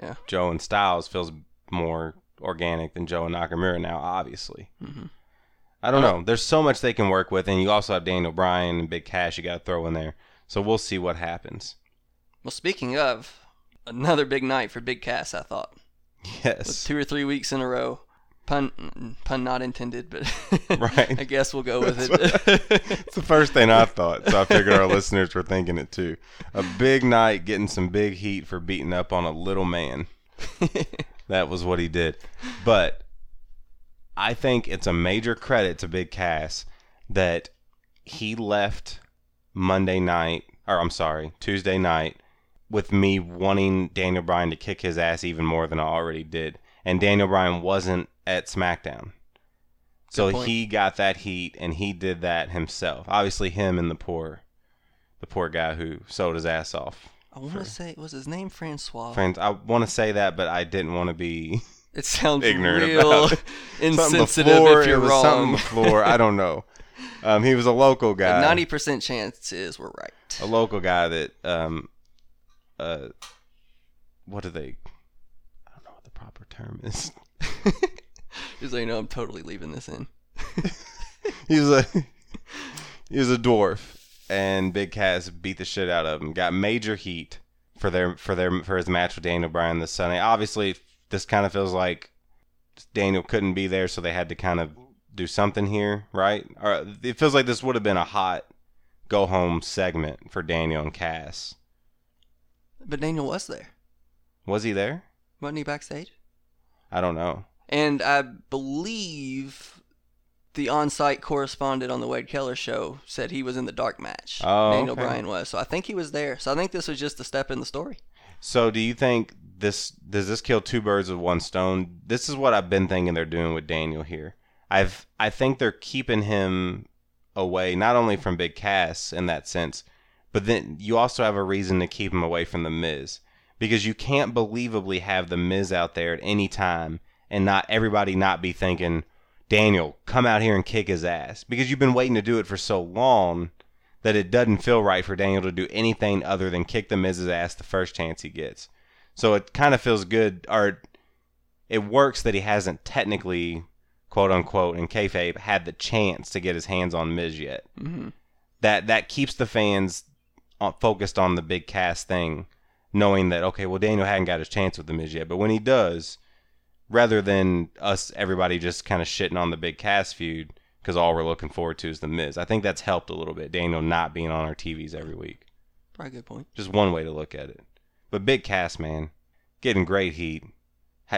A: Yeah.
B: Joe and Styles feels more organic than Joe and Nakamura now, obviously.
A: Mhm.
B: I don't know. There's so much they can work with, and you also have Daniel Bryan and Big Cass you got to throw in there. So we'll see what happens.
A: Well, speaking of another big night for Big Cass, I thought with
B: Yes.
A: two or three weeks in a row. Pun pun not intended, but [laughs]
B: Right.
A: I guess we'll go with it.
B: It's the first thing I thought, so I figured our listeners were thinking it too. A big night getting some big heat for beating up on a little man. [laughs] That was what he did. But I think it's a major credit to Big Cass that he left Monday night, or I'm sorry, Tuesday night, with me wanting Daniel Bryan to kick his ass even more than I already did. And Daniel Bryan wasn't at SmackDown. So he got that heat and he did that himself. Obviously him and the poor the poor guy who sold his ass off.
A: I want to say, was his name Francois?
B: Friends, I want to say that, but I didn't want to be
A: it sounds
B: ignorant
A: real
B: about [laughs]
A: insensitive
B: before,
A: if you're
B: it was Something
A: wrong.
B: before, I don't know. Um, he was a local [laughs] guy.
A: Ninety percent chance is we're right.
B: a local guy that um uh what do they I don't know what the proper term is. [laughs]
A: Just like, know, I'm totally leaving this in.
B: he was a he was a dwarf and Big Cass beat the shit out of him. Got major heat for their for their for his match with Daniel Bryan this Sunday. Obviously this kind of feels like Daniel couldn't be there so they had to kind of do something here, right? Or it feels like this would have been a hot go home segment for Daniel and Cass.
A: But Daniel was there,
B: Was he there?
A: wasn't he backstage?
B: I don't know.
A: And I believe the on-site correspondent on the Wade Keller show said he was in the dark match.
B: Oh,
A: Daniel
B: okay.
A: Bryan was, so I think he was there. So I think this was just a step in the story.
B: So do you think this does this kill two birds with one stone? This is what I've been thinking they're doing with Daniel here. I've I think they're keeping him away not only from Big Cass in that sense, but then you also have a reason to keep him away from the Miz because you can't believably have the Miz out there at any time and not everybody not be thinking Daniel come out here and kick his ass because you've been waiting to do it for so long that it doesn't feel right for Daniel to do anything other than kick the Miz's ass the first chance he gets. So it kind of feels good, or it works that he hasn't technically, quote unquote, in kayfabe, had the chance to get his hands on Miz yet.
A: Mhm.
B: That that keeps the fans focused on the Big Cass thing, knowing that okay, well Daniel hadn't got his chance with the Miz yet, but when he does, rather than us everybody just kind of shitting on the Big Cass feud because all we're looking forward to is the Miz. I think that's helped a little bit. Daniel not being on our TVs every week.
A: Probably a good point.
B: Just one way to look at it. But Big Cass, man, getting great heat.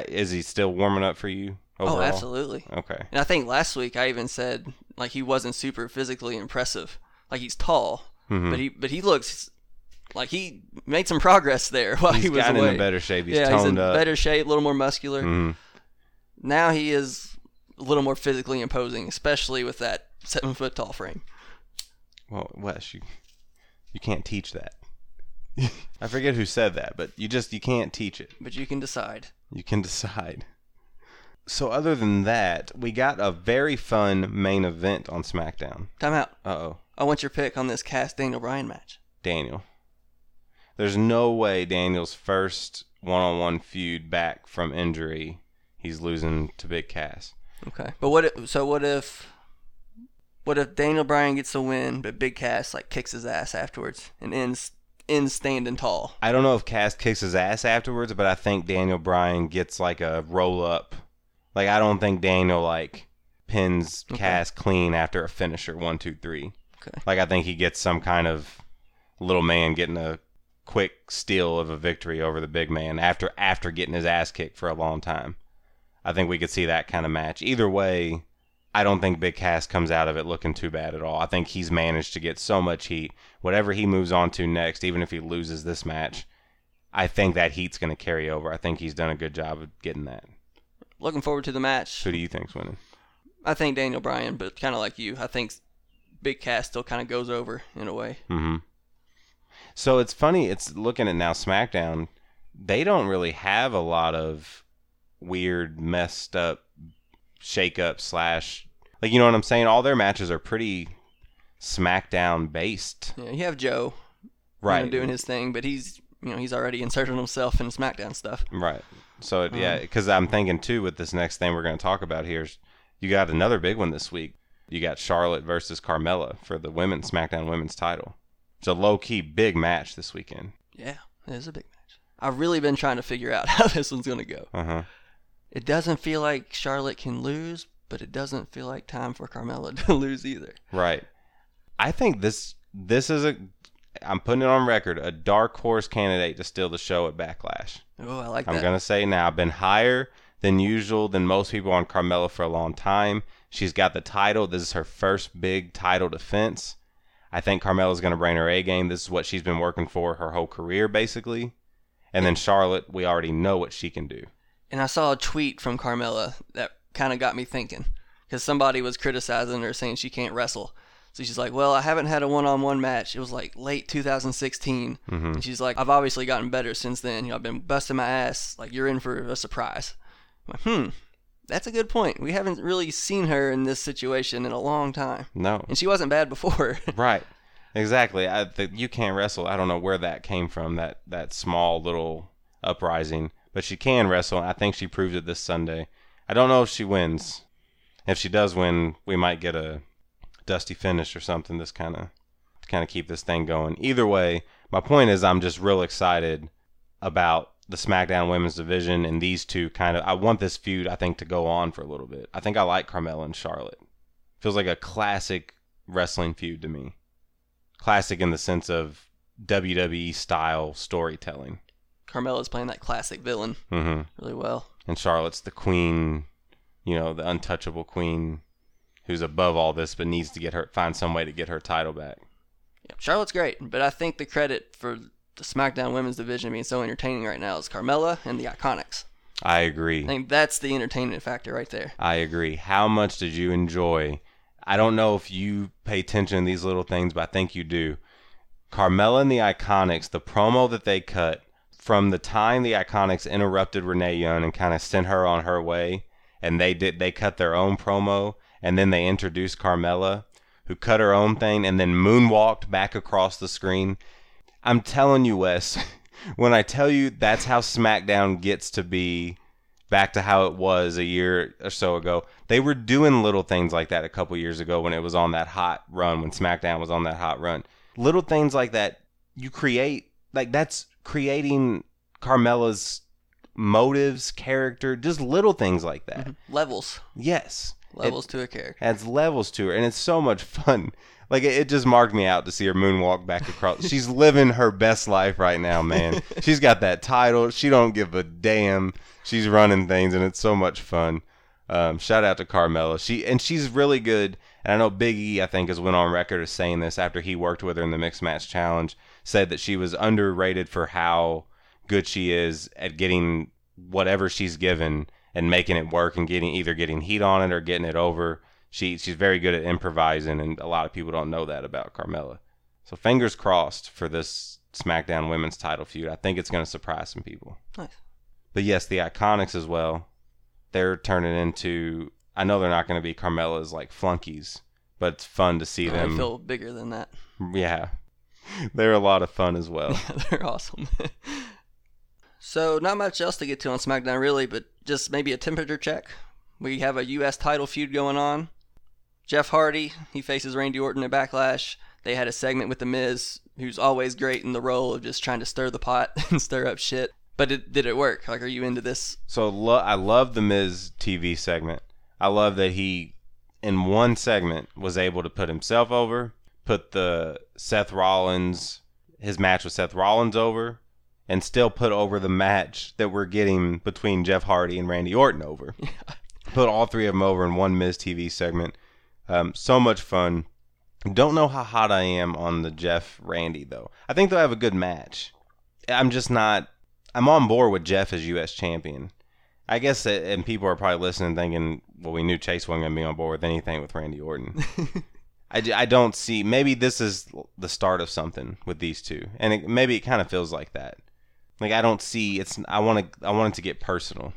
B: Is he still warming up for you? Overall?
A: Oh, absolutely.
B: Okay.
A: And I think last week I even said like he wasn't super physically impressive. Like he's tall,
B: Mhm.
A: but he but he looks like he made some progress there [laughs] while
B: He's
A: he was
B: gotten
A: away.
B: into better shape. He's
A: yeah, he's in
B: up.
A: better shape, a little more muscular.
B: Mhm.
A: Now he is a little more physically imposing, especially with that seven foot tall frame.
B: Well, Wes, you you can't teach that. [laughs] I forget who said that, but you just you can't teach it.
A: But you can decide.
B: You can decide. So other than that, we got a very fun main event on SmackDown.
A: Time out.
B: Uh oh.
A: I want your pick on this Cass Daniel Bryan match.
B: Daniel. There's no way Daniel's first one-on-one feud back from injury, he's losing to Big Cass.
A: Okay. But what if, so what if what if Daniel Bryan gets a win, but Big Cass like kicks his ass afterwards and ends ends standing tall?
B: I don't know if Cass kicks his ass afterwards, but I think Daniel Bryan gets like a roll up. Like I don't think Daniel like pins Cass clean after a finisher one two three.
A: Okay.
B: Like I think he gets some kind of little man getting a quick steal of a victory over the big man after after getting his ass kicked for a long time. I think we could see that kind of match. Either way, I don't think Big Cass comes out of it looking too bad at all. I think he's managed to get so much heat. Whatever he moves on to next, even if he loses this match, I think that heat's going to carry over. I think he's done a good job of getting that.
A: Looking forward to the match.
B: Who do you think's winning?
A: I think Daniel Bryan, but kind of like you, I think Big Cass still kind of goes over in a way.
B: hmm So it's funny. It's looking at now SmackDown. They don't really have a lot of weird, messed up, shake up slash like you know what I'm saying. All their matches are pretty SmackDown based,
A: Yeah, you have Joe, you know,
B: right?
A: doing his thing, but he's you know he's already inserted himself in SmackDown stuff.
B: Right. So it, yeah,
A: Um,
B: because I'm thinking too with this next thing we're going to talk about here you got another big one this week. You got Charlotte versus Carmella for the women's SmackDown Women's Title. It's a low key big match this weekend.
A: Yeah, it is a big match. I've really been trying to figure out [laughs] how this one's gonna go.
B: Uh huh.
A: It doesn't feel like Charlotte can lose, but it doesn't feel like time for Carmella [laughs] to lose either.
B: Right. I think this this is a I'm putting it on record a dark horse candidate to steal the show at Backlash.
A: Oh, I like
B: I'm
A: that.
B: gonna say now I've been higher than usual than most people on Carmella for a long time. She's got the title. This is her first big title defense. I think Carmella's going to bring her A game. This is what she's been working for her whole career, basically. And then Charlotte, we already know what she can do.
A: And I saw a tweet from Carmella that kind of got me thinking because somebody was criticizing her saying she can't wrestle. So she's like, "Well, I haven't had a one-on-one match. It was like late 2016." And she's like, "I've obviously gotten better since then. You know, I've been busting my ass. Like you're in for a surprise." I'm like, hmm, that's a good point. We haven't really seen her in this situation in a long time,
B: No.
A: and she wasn't bad before. [laughs]
B: Right. Exactly. I, the, you can't wrestle. I don't know where that came from. That that small little uprising, but she can wrestle. I think she proved it this Sunday. I don't know if she wins. If she does win, we might get a dusty finish or something. This kind of to kind of keep this thing going. Either way, my point is I'm just real excited about the SmackDown Women's Division and these two kind of. I want this feud I think to go on for a little bit. I think I like Carmella and Charlotte. Feels like a classic wrestling feud to me classic in the sense of WWE style storytelling.
A: Carmella's playing that classic villain
B: hmm
A: really well.
B: And Charlotte's the queen, you know, the untouchable queen who's above all this but needs to get her find some way to get her title back.
A: Yeah, Charlotte's great, but I think the credit for the SmackDown Women's Division being so entertaining right now is Carmella and the Iconics.
B: I agree.
A: I think that's the entertainment factor right there.
B: I agree. How much did you enjoy? I don't know if you pay attention to these little things, but I think you do. Carmella and the Iconics, the promo that they cut from the time the Iconics interrupted Renee Young and kind of sent her on her way, and they did they cut their own promo, and then they introduced Carmella, who cut her own thing and then moonwalked back across the screen. I'm telling you, Wes, [laughs] when I tell you that's how SmackDown gets to be back to how it was a year or so ago. They were doing little things like that a couple years ago when it was on that hot run, when SmackDown was on that hot run. Little things like that you create, like that's creating Carmella's motives, character, just little things like that. Mm-hmm.
A: Levels.
B: Yes.
A: Levels to a character.
B: adds levels to her, and it's so much fun. Like it, it just marked me out to see her moonwalk back across. She's living her best life right now, man. [laughs] She's got that title. She don't give a damn. She's running things, and it's so much fun. Um, shout out to Carmella. She and she's really good. And I know Big E, I think, has went on record as saying this after he worked with her in the mixed match challenge. Said that she was underrated for how good she is at getting whatever she's given and making it work and getting either getting heat on it or getting it over. She she's very good at improvising, and a lot of people don't know that about Carmella. So fingers crossed for this SmackDown Women's Title feud. I think it's going to surprise some people.
A: Nice.
B: But yes, the Iconics as well. They're turning into. I know they're not going to be Carmella's like flunkies, but it's fun to see oh,
A: I
B: them.
A: I feel bigger than that.
B: Yeah, they're a lot of fun as well. [laughs]
A: Yeah, They're awesome. [laughs] so, not much else to get to on SmackDown, really, but just maybe a temperature check. We have a U.S. title feud going on. Jeff Hardy, he faces Randy Orton at Backlash. They had a segment with The Miz, who's always great in the role of just trying to stir the pot [laughs] and stir up shit. But it, did it work? Like, are you into this?
B: So lo- I love the Miz TV segment. I love that he, in one segment, was able to put himself over, put the Seth Rollins, his match with Seth Rollins over, and still put over the match that we're getting between Jeff Hardy and Randy Orton over. [laughs] Put all three of them over in one Miz TV segment. Um, so much fun. Don't know how hot I am on the Jeff Randy though. I think they'll have a good match. I'm just not. I'm on board with Jeff as U.S. champion. I guess, that, and people are probably listening, thinking, "Well, we knew Chase wasn't going to be on board with anything with Randy Orton." [laughs] I, I don't see. Maybe this is the start of something with these two, and it, maybe it kind of feels like that. Like I don't see. It's. I want to. I want it to get personal,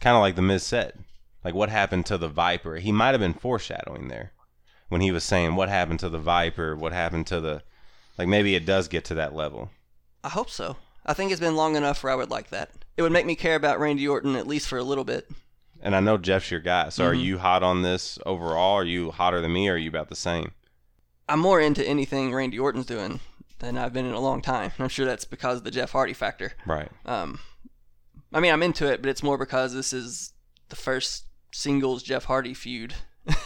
B: kind of like the Miz said. Like what happened to the Viper? He might have been foreshadowing there when he was saying what happened to the Viper. What happened to the? Like maybe it does get to that level.
A: I hope so. I think it's been long enough where I would like that. It would make me care about Randy Orton at least for a little bit.
B: And I know Jeff's your guy. So are you hot on this overall? Are you hotter than me? Or are you about the same?
A: I'm more into anything Randy Orton's doing than I've been in a long time. I'm sure that's because of the Jeff Hardy factor.
B: Right.
A: Um, I mean, I'm into it, but it's more because this is the first singles Jeff Hardy feud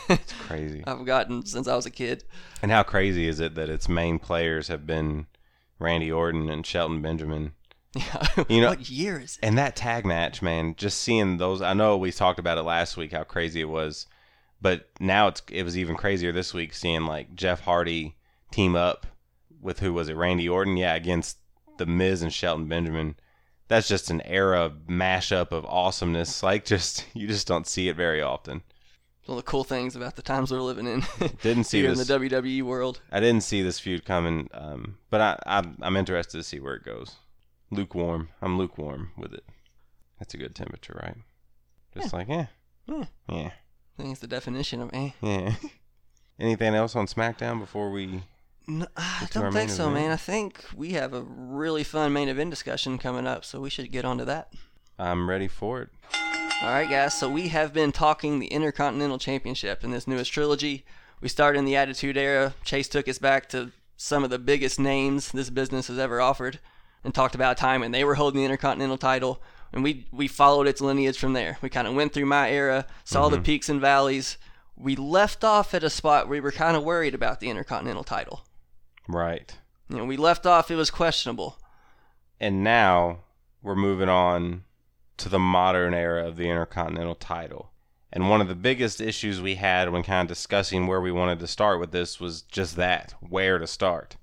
A: It's
B: crazy. [laughs]
A: I've gotten since I was a kid.
B: And how crazy is it that its main players have been Randy Orton and Shelton Benjamin? [laughs]
A: Yeah.
B: You know-
A: what year is it?
B: And that tag match, man, just seeing those I know we talked about it last week how crazy it was, but now it's it was even crazier this week seeing like Jeff Hardy team up with who was it, Randy Orton? Yeah, against the Miz and Shelton Benjamin. That's just an era mashup of awesomeness. [laughs] Like just you just don't see it very often.
A: One of the cool things about the times we're living in. [laughs]
B: Didn't see [laughs]
A: here
B: this.
A: in the WWE world.
B: I didn't see this feud coming, um, but I, I I'm interested to see where it goes. Lukewarm. I'm lukewarm with it. That's a good temperature, right? Just like yeah,
A: Yeah.
B: yeah,
A: I think it's the definition of eh.
B: yeah. [laughs] Anything else on SmackDown before we?
A: No, I
B: Get to
A: don't think so,
B: event.
A: man. I think we have a really fun main event discussion coming up, so we should get onto that.
B: I'm ready for it.
A: All right, guys. So we have been talking the Intercontinental Championship in this newest trilogy. We started in the Attitude Era. Chase took us back to some of the biggest names this business has ever offered, and talked about time when they were holding the Intercontinental title. And we we followed its lineage from there. We kind of went through my era, saw the mm-hmm. peaks and valleys. We left off at a spot where we were kind of worried about the Intercontinental title.
B: Right.
A: You know, we left off; it was questionable.
B: And now we're moving on to the modern era of the Intercontinental title. And one of the biggest issues we had when kind of discussing where we wanted to start with this was just that where to start.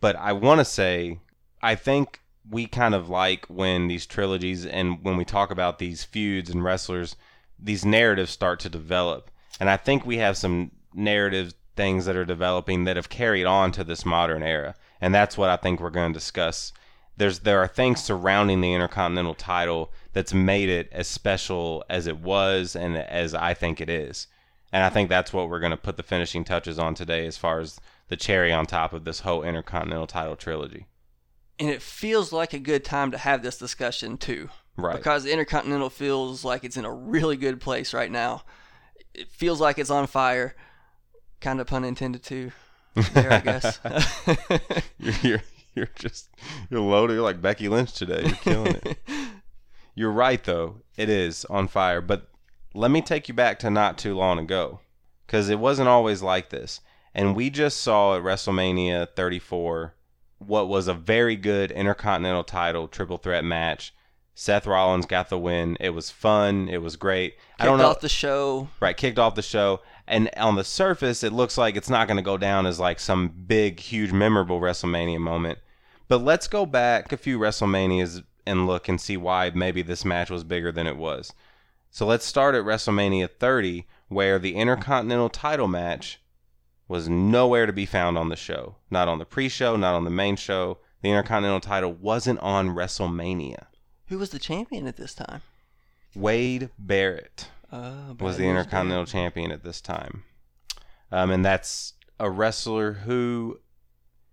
B: But I want to say, I think we kind of like when these trilogies and when we talk about these feuds and wrestlers, these narratives start to develop. And I think we have some narrative things that are developing that have carried on to this modern era. And that's what I think we're going to discuss there's there are things surrounding the Intercontinental title that's made it as special as it was and as I think it is. And I think that's what we're going to put the finishing touches on today as far as the cherry on top of this whole Intercontinental title trilogy.
A: and it feels like a good time to have this discussion too.
B: Right.
A: Because the Intercontinental feels like it's in a really good place right now. It feels like it's on fire. Kind of pun intended too. There, I guess. [laughs]
B: you're, you're [laughs] you're just you're loaded. You're like Becky Lynch today. You're killing it. [laughs] you're right though. It is on fire. But let me take you back to not too long ago, because it wasn't always like this. And we just saw at WrestleMania 34 what was a very good Intercontinental title triple threat match. Seth Rollins got the win. It was fun. It was great. I don't
A: Kicked
B: know
A: off the show.
B: right kicked off the show and on the surface it looks like it's not going to go down as like some big huge memorable wrestlemania moment. But let's go back a few wrestlemanias and look and see why maybe this match was bigger than it was. So let's start at wrestlemania 30 where the intercontinental title match was nowhere to be found on the show. Not on the pre-show not on the main show. The intercontinental title wasn't on wrestlemania.
A: Who was the champion at this time?
B: wade barrett
A: Uh,
B: was the Intercontinental Champion at this time. Um, and that's a wrestler who,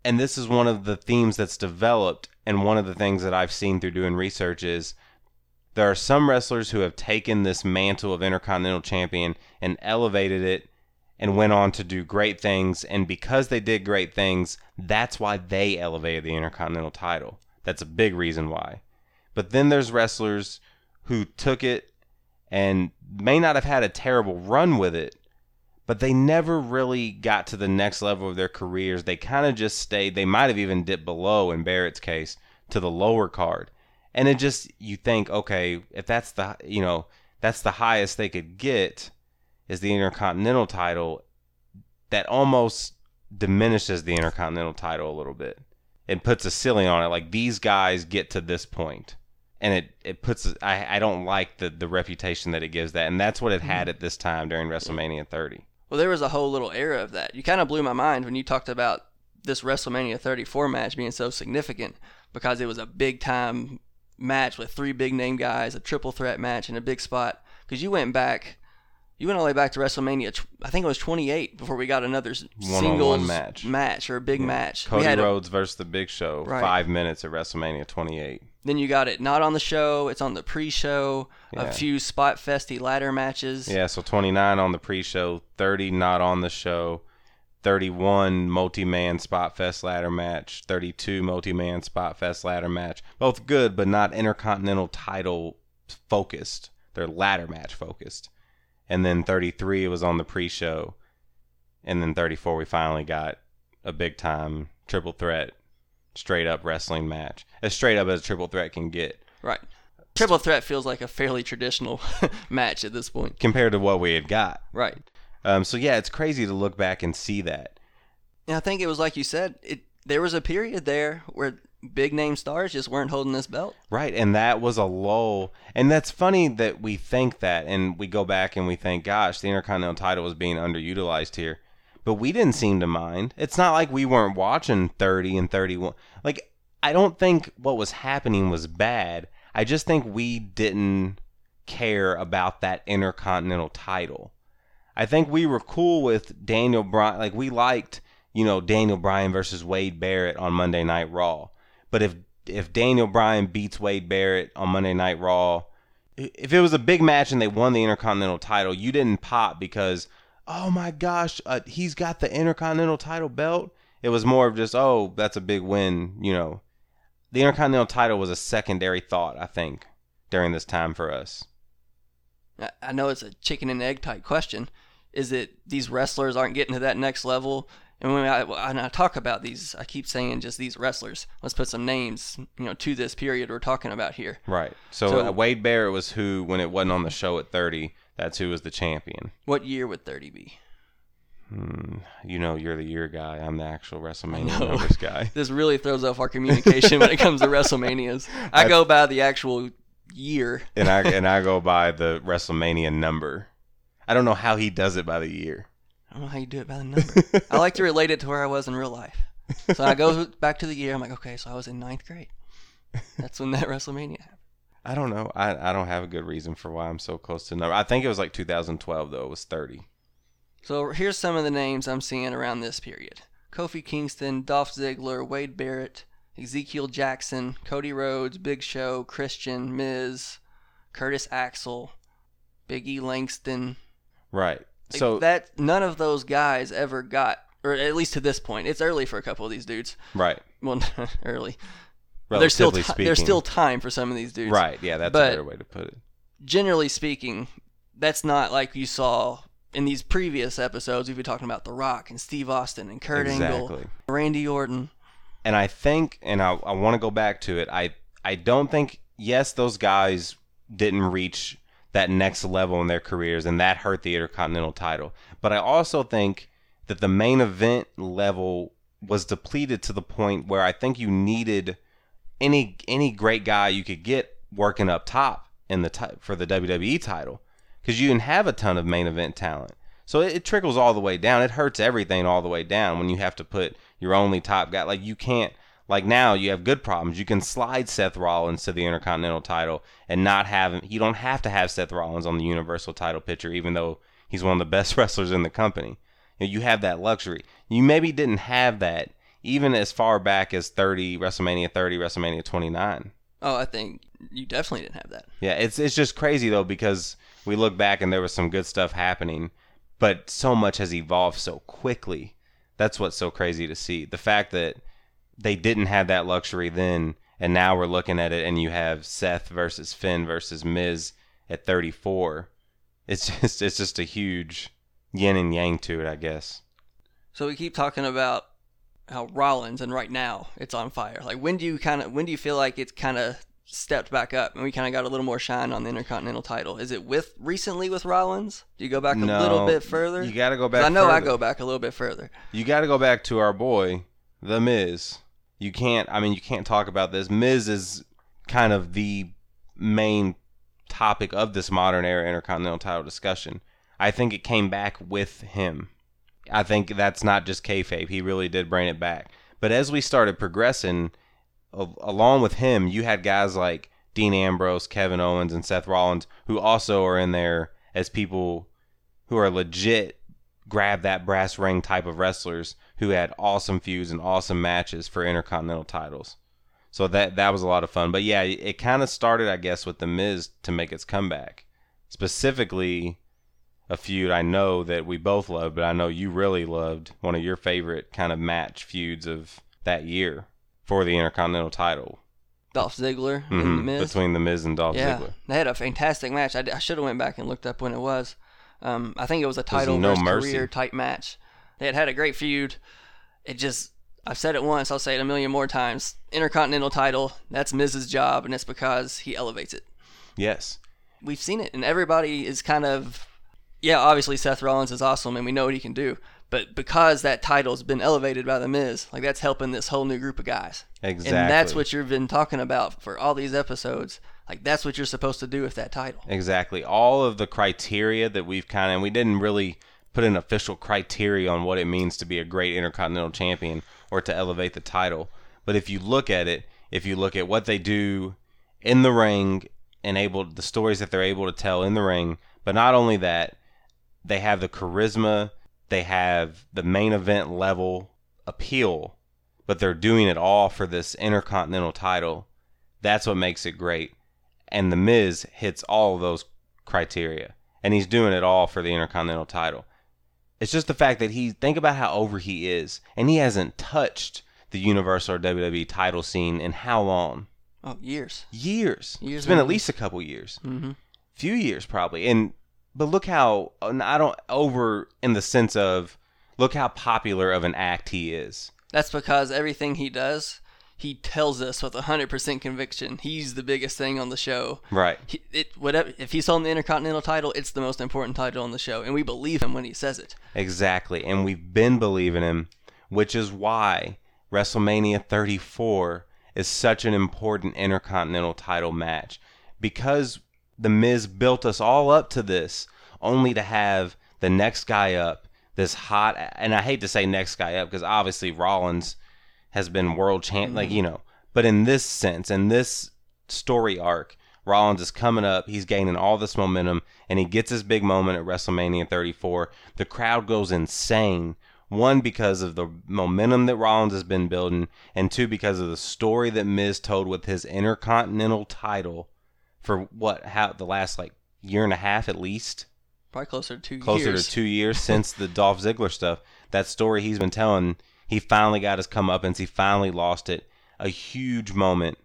B: and this is one of the themes that's developed, and one of the things that I've seen through doing research is there are some wrestlers who have taken this mantle of Intercontinental Champion and elevated it and went on to do great things. And because they did great things, that's why they elevated the Intercontinental title. That's a big reason why. But then there's wrestlers who took it and may not have had a terrible run with it, but they never really got to the next level of their careers. They kind of just stayed, they might have even dipped below, in Barrett's case, to the lower card. And it just, you think, okay, if that's the, you know, that's the highest they could get is the Intercontinental title, that almost diminishes the Intercontinental title a little bit. It puts a ceiling on it. Like these guys get to this point and it, it puts I, I don't like the, the reputation that it gives that and that's what it had mm-hmm. at this time during WrestleMania 30.
A: Well, there was a whole little era of that. You kind of blew my mind when you talked about this WrestleMania 34 match being so significant because it was a big time match with three big name guys, a triple threat match, and a big spot. Because you went back, you went all the way back to WrestleMania. I think it was 28 before we got another s- singles
B: match.
A: match or a big match.
B: Cody
A: had a-
B: Rhodes versus the Big Show,
A: Right.
B: 5 minutes at WrestleMania 28.
A: Then you got it not on the show. It's on the pre-show.
B: Yeah.
A: A few spot festy ladder matches.
B: Yeah, so 29 on the pre-show, 30 not on the show, 31 multi-man spot fest ladder match, 32 multi-man spot fest ladder match. Both good, but not intercontinental title focused. They're ladder match focused. And then 33 was on the pre-show, and then 34 we finally got a big time triple threat, straight up wrestling match, as straight up as a triple threat can get.
A: Right. Triple threat feels like a fairly traditional [laughs] match at this point.
B: Compared to what we had got.
A: Right.
B: Um, so yeah, it's crazy to look back and see that.
A: And I think it was like you said, it there was a period there where big name stars just weren't holding this belt.
B: Right, and that was a lull. And that's funny that we think that, and we go back and we think, gosh, the Intercontinental title was being underutilized here. But we didn't seem to mind. It's not like we weren't watching 30 and 31. Like, I don't think what was happening was bad. I just think we didn't care about that Intercontinental title. I think we were cool with Daniel Bryan. Like, we liked, you know, Daniel Bryan versus Wade Barrett on Monday Night Raw. But if if Daniel Bryan beats Wade Barrett on Monday Night Raw, if it was a big match and they won the Intercontinental title, you didn't pop because oh my gosh, uh, he's got the Intercontinental title belt. It was more of just oh that's a big win, you know. The Intercontinental title was a secondary thought, I think, during this time for us.
A: I- know it's a chicken and egg type question. Is it these wrestlers aren't getting to that next level? And when I, when I talk about these, I keep saying just these wrestlers. Let's put some names, you know, to this period we're talking about here.
B: Right. So,
A: So-
B: uh, Wade Barrett was who when it wasn't on the show at 30. That's who was the champion.
A: What year would 30 be?
B: Hmm, you know, you're the year guy. I'm the actual WrestleMania numbers guy. [laughs]
A: This really throws off our communication when it comes to WrestleManias. I go by the actual year.
B: and I and I [laughs] go by the WrestleMania number. I don't know how he does it by the year.
A: I don't know how you do it by the number. I like to relate it to where I was in real life. So I go back to the year. I'm like, okay, so I was in ninth grade. That's when that WrestleMania happened.
B: I don't know. I, I don't have a good reason for why I'm so close to number. I think it was like 2012 though. It was 30.
A: So here's some of the names I'm seeing around this period: Kofi Kingston, Dolph Ziggler, Wade Barrett, Ezekiel Jackson, Cody Rhodes, Big Show, Christian, Miz, Curtis Axel, Big E Langston.
B: Right.
A: Like,
B: So
A: that none of those guys ever got, or at least to this point, it's early for a couple of these dudes.
B: right.
A: Well, [laughs] early. There's still
B: speaking.
A: there's still time for some of these dudes.
B: right. Yeah, that's
A: But-
B: a better way to put it.
A: Generally speaking, that's not like you saw in these previous episodes. We've been talking about The Rock and Steve Austin and Kurt Angle, Randy Orton.
B: and I think, and I, I want to go back to it. I I don't think yes, those guys didn't reach that next level in their careers, and that hurt the Intercontinental title. But I also think that the main event level was depleted to the point where I think you needed any any great guy you could get working up top in the ti- for the WWE title because you didn't have a ton of main event talent. So it, it trickles all the way down. It hurts everything all the way down when you have to put your only top guy. Like you can't. Like now you have good problems. You can slide Seth Rollins to the Intercontinental title and not have him. You don't have to have Seth Rollins on the Universal title picture, even though he's one of the [laughs] best wrestlers in the company. You, know, you have that luxury. You maybe didn't have that even as far back as 30 WrestleMania 30, WrestleMania 29.
A: Oh, I think you definitely didn't have that.
B: Yeah, it's it's just crazy though because we look back and there was some good stuff happening, but so much has evolved so quickly. That's what's so crazy to see. The fact that they didn't have that luxury then and now we're looking at it and you have Seth versus Finn versus Miz at 34. It's [laughs] just it's just a huge yin and yang to it, I guess.
A: So we keep talking about how Rollins and right now it's on fire. Like when do you kind of when do you feel like it's kind of stepped back up and we kind of got a little more shine on the Intercontinental title? Is it with recently with Rollins? Do you go back a little bit further?
B: you gotta go back
A: I know I go back a little bit further.
B: you got to go back to our boy, The Miz. You can't, I mean, you can't talk about this. Miz is kind of the main topic of this modern era Intercontinental title discussion. I think it came back with him. I think that's not just kayfabe. He really did bring it back. But as we started progressing, along with him, you had guys like Dean Ambrose, Kevin Owens, and Seth Rollins, who also are in there as people who are legit grab that brass ring type of wrestlers who had awesome feuds and awesome matches for intercontinental titles. So that that was a lot of fun. But yeah, it kind of started, I guess, with the Miz to make its comeback. Specifically, a feud I know that we both loved, but I know you really loved one of your favorite kind of match feuds of that year for the intercontinental title
A: Dolph Ziggler
B: Mhm,
A: and The Miz.
B: between the Miz and Dolph
A: yeah,
B: Ziggler.
A: they had a fantastic match. I, should have went back and looked up when it was. Um, I think it was a title
B: No
A: versus
B: Mercy.
A: career type match. They had had a great feud. It just, I've said it once, I'll say it a million more times. Intercontinental title, that's Miz's job, and it's because he elevates it.
B: Yes.
A: We've seen it, and everybody is kind of, yeah, obviously Seth Rollins is awesome, and we know what he can do. But because that title's been elevated by the Miz, like that's helping this whole new group of guys.
B: Exactly.
A: And that's what you've been talking about for all these episodes. Like that's what you're supposed to do with that title.
B: Exactly. All of the criteria that we've kind of, and we didn't really put an official criteria on what it means to be a great Intercontinental Champion or to elevate the title. But if you look at it, if you look at what they do in the ring and able the stories that they're able to tell in the ring, but not only that, they have the charisma, they have the main event level appeal, but they're doing it all for this Intercontinental title. That's what makes it great. And The Miz hits all of those criteria. And he's doing it all for the Intercontinental title. It's just the fact that he, think about how over he is. And he hasn't touched the Universal or WWE title scene in how long?
A: Oh, years.
B: Years.
A: Years
B: it's been at least a couple years.
A: Mm-hmm.
B: Few years probably. And but look how I don't over in the sense of look how popular of an act he is.
A: That's because everything he does, he tells us with 100% conviction. He's the biggest thing on the show.
B: Right.
A: He, it whatever if he's holding the Intercontinental title, it's the most important title on the show, and we believe him when he says it.
B: Exactly. And we've been believing him, which is why WrestleMania 34 is such an important Intercontinental title match. Because The Miz built us all up to this, only to have the next guy up, this hot, and I hate to say next guy up because obviously Rollins has been world champ, like, mm-hmm. you know, but in this sense, in this story arc, Rollins is coming up. He's gaining all this momentum, and he gets his big moment at WrestleMania 34. The crowd goes insane. One, because of the momentum that Rollins has been building, and two, because of the story that Miz told with his Intercontinental title for what, how the last like year and a half at least
A: Probably closer to two
B: closer
A: years.
B: to two years [laughs] since the Dolph Ziggler stuff. That story he's been telling, he finally got his comeuppance. He finally lost it. A huge moment.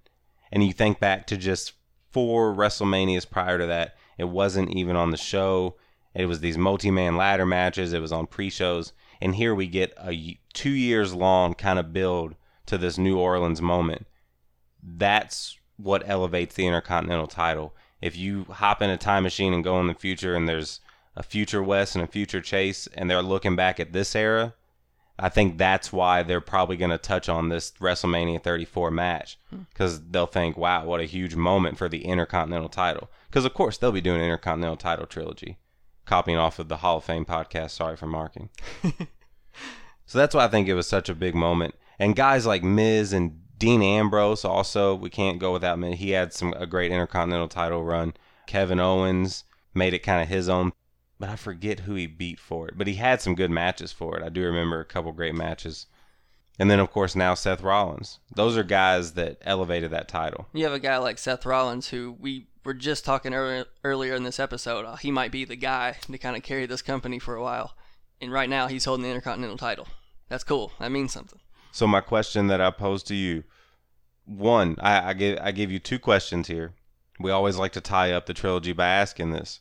B: And you think back to just four WrestleManias prior to that, it wasn't even on the show. It was these multi-man ladder matches. It was on pre-shows, and here we get a two years long kind of build to this New Orleans moment. That's what elevates the Intercontinental title. If you hop in a time machine and go in the future, and there's a future West and a future Chase, and they're looking back at this era, I think that's why they're probably going to touch on this WrestleMania 34 match hmm. because they'll think, wow, what a huge moment for the Intercontinental title. Because, of course, they'll be doing Intercontinental title trilogy, copying off of the Hall of Fame podcast. Sorry for marking. [laughs] so that's why I think it was such a big moment. And guys like Miz and Dean Ambrose also, we can't go without him. He had some a great Intercontinental title run. Kevin Owens made it kind of his own but I forget who he beat for it. But he had some good matches for it. I do remember a couple great matches. And then, of course, now Seth Rollins. Those are guys that elevated that title.
A: You have a guy like Seth Rollins who we were just talking earlier, earlier in this episode. Uh, he might be the guy to kind of carry this company for a while. And right now, he's holding the Intercontinental title. That's cool. That means something.
B: So my question that I pose to you, one, I, I give I give you two questions here. We always like to tie up the trilogy by asking this: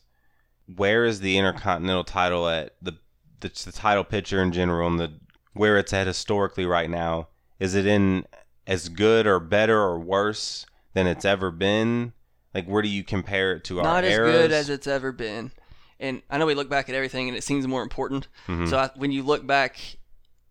B: Where is the Intercontinental title at the the, the title picture in general and the where it's at historically right now? Is it in as good or better or worse than it's ever been? Like where do you compare it to our
A: Not as
B: eras?
A: good as it's ever been. And I know we look back at everything and it seems more important. Mm-hmm. So I, when you look back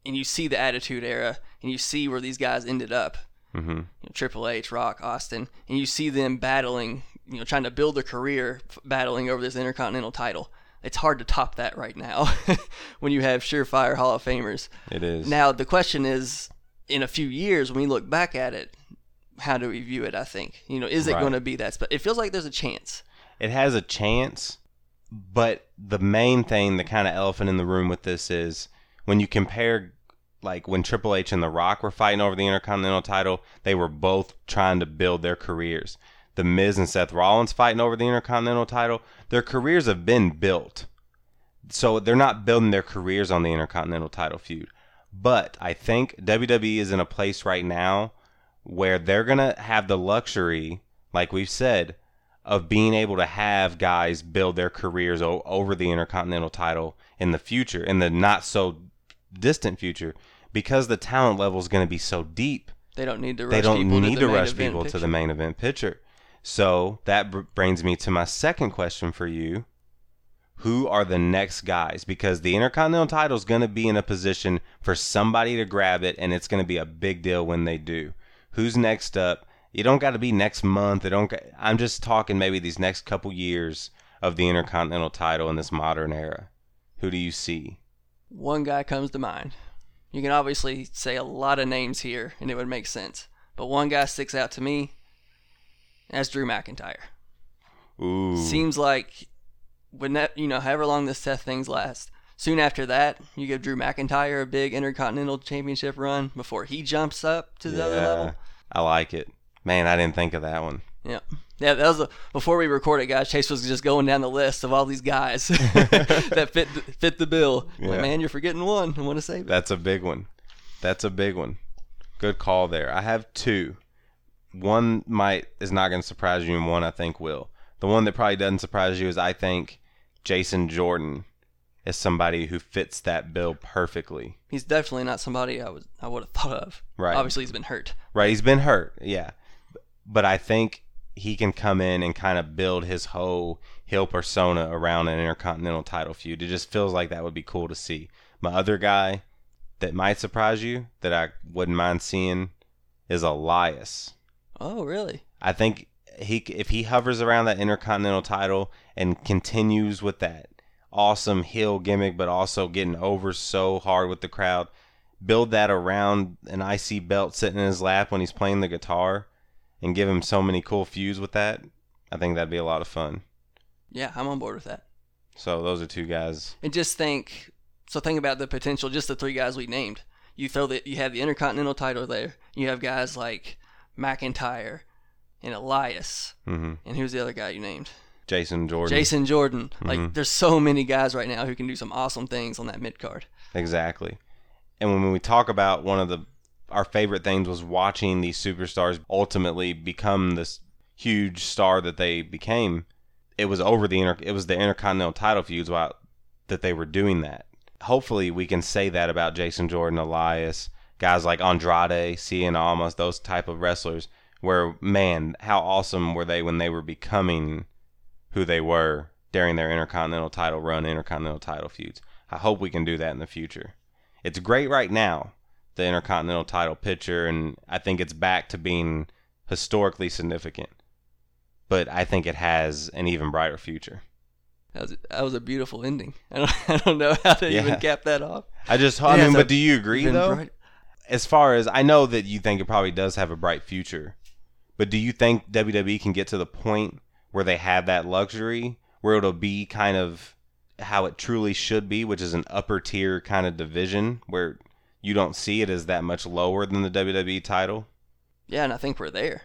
A: and you see the Attitude Era and you see where these guys ended up,
B: Mhm.
A: you know, Triple H, Rock, Austin, and you see them battling, you know, trying to build a career battling over this Intercontinental title. It's hard to top that right now [laughs] when you have surefire Hall of Famers.
B: It is
A: Now the question is, in a few years, when we look back at it, how do we view it? I think you know, is it
B: Right.
A: going to be that? But it feels like there's a chance.
B: it has a chance, but the main thing, the kind of elephant in the room with this is when you compare, like when Triple H and The Rock were fighting over the Intercontinental title, they were both trying to build their careers. The Miz and Seth Rollins fighting over the Intercontinental title, their careers have been built. So they're not building their careers on the Intercontinental title feud. But I think WWE is in a place right now where they're going to have the luxury, like we've said, of being able to have guys build their careers o- over the Intercontinental title in the future, in the not so distant future, because the talent level is going to be so deep.
A: They don't need to rush
B: They don't
A: people
B: need
A: to,
B: to,
A: the main
B: rush
A: event
B: people to the main event picture. So that br- brings me to my second question for you. who are the next guys because the Intercontinental title is going to be in a position for somebody to grab it and it's going to be a big deal when they do. Who's next up? You don't got to be next month. It don't I'm just talking maybe these next couple years of the Intercontinental title in this modern era. Who do you see?
A: One guy comes to mind. You can obviously say a lot of names here and it would make sense. But one guy sticks out to me. That's Drew McIntyre.
B: Ooh.
A: Seems like when that you know, however long this test things last, soon after that, you give Drew McIntyre a big Intercontinental Championship run before he jumps up to the other level.
B: I like it. Man, I didn't think of that one.
A: Yeah. Yeah, that was a, before we recorded, guys. Chase was just going down the list of all these guys [laughs] that fit fit the bill. Like, man, you're forgetting one. I want to save it.
B: That's a big one. That's a big one. Good call there. I have two. One might is not going to surprise you, and one I think will. The one that probably doesn't surprise you is I think Jason Jordan is somebody who fits that bill perfectly.
A: He's definitely not somebody I was I would have thought of.
B: Right.
A: Obviously, he's been hurt.
B: Right, he's been hurt, yeah. But I think he can come in and kind of build his whole heel persona around an intercontinental title feud. It just feels like that would be cool to see. My other guy that might surprise you that I wouldn't mind seeing is Elias.
A: Oh, really?
B: I think he if he hovers around that intercontinental title and continues with that awesome heel gimmick, but also getting over so hard with the crowd, build that around an IC belt sitting in his lap when he's playing the guitar, and give him so many cool feuds with that. I think that'd be a lot of fun.
A: Yeah, I'm on board with that.
B: So those are two guys.
A: And just think, so think about the potential. Just the three guys we named. You throw that you have the Intercontinental title there. You have guys like McIntyre and Elias,
B: hmm
A: and who's the other guy you named?
B: Jason Jordan.
A: Jason Jordan. Like,
B: Mhm.
A: there's so many guys right now who can do some awesome things on that mid card.
B: Exactly. And when we talk about one of the our favorite things was watching these superstars ultimately become this huge star that they became. It was over the inter, it was the intercontinental title feuds while that they were doing that. Hopefully we can say that about Jason Jordan, Elias, guys like Andrade, Cien Almas, those type of wrestlers where man, how awesome were they when they were becoming who they were during their intercontinental title run, intercontinental title feuds. I hope we can do that in the future. It's great right now, the intercontinental title picture, and I think it's back to being historically significant. But I think it has an even brighter future.
A: That was, that was a beautiful ending. [laughs] I don't, I don't know how to
B: Yeah.
A: even cap that off.
B: I just, I
A: Yeah,
B: mean,
A: so
B: but do you agree though?
A: bright-
B: As far as I know that you think it probably does have a bright future, but do you think WWE can get to the point where they have that luxury, where it'll be kind of how it truly should be, which is an upper tier kind of division where you don't see it as that much lower than the WWE title?
A: Yeah, and I think we're there.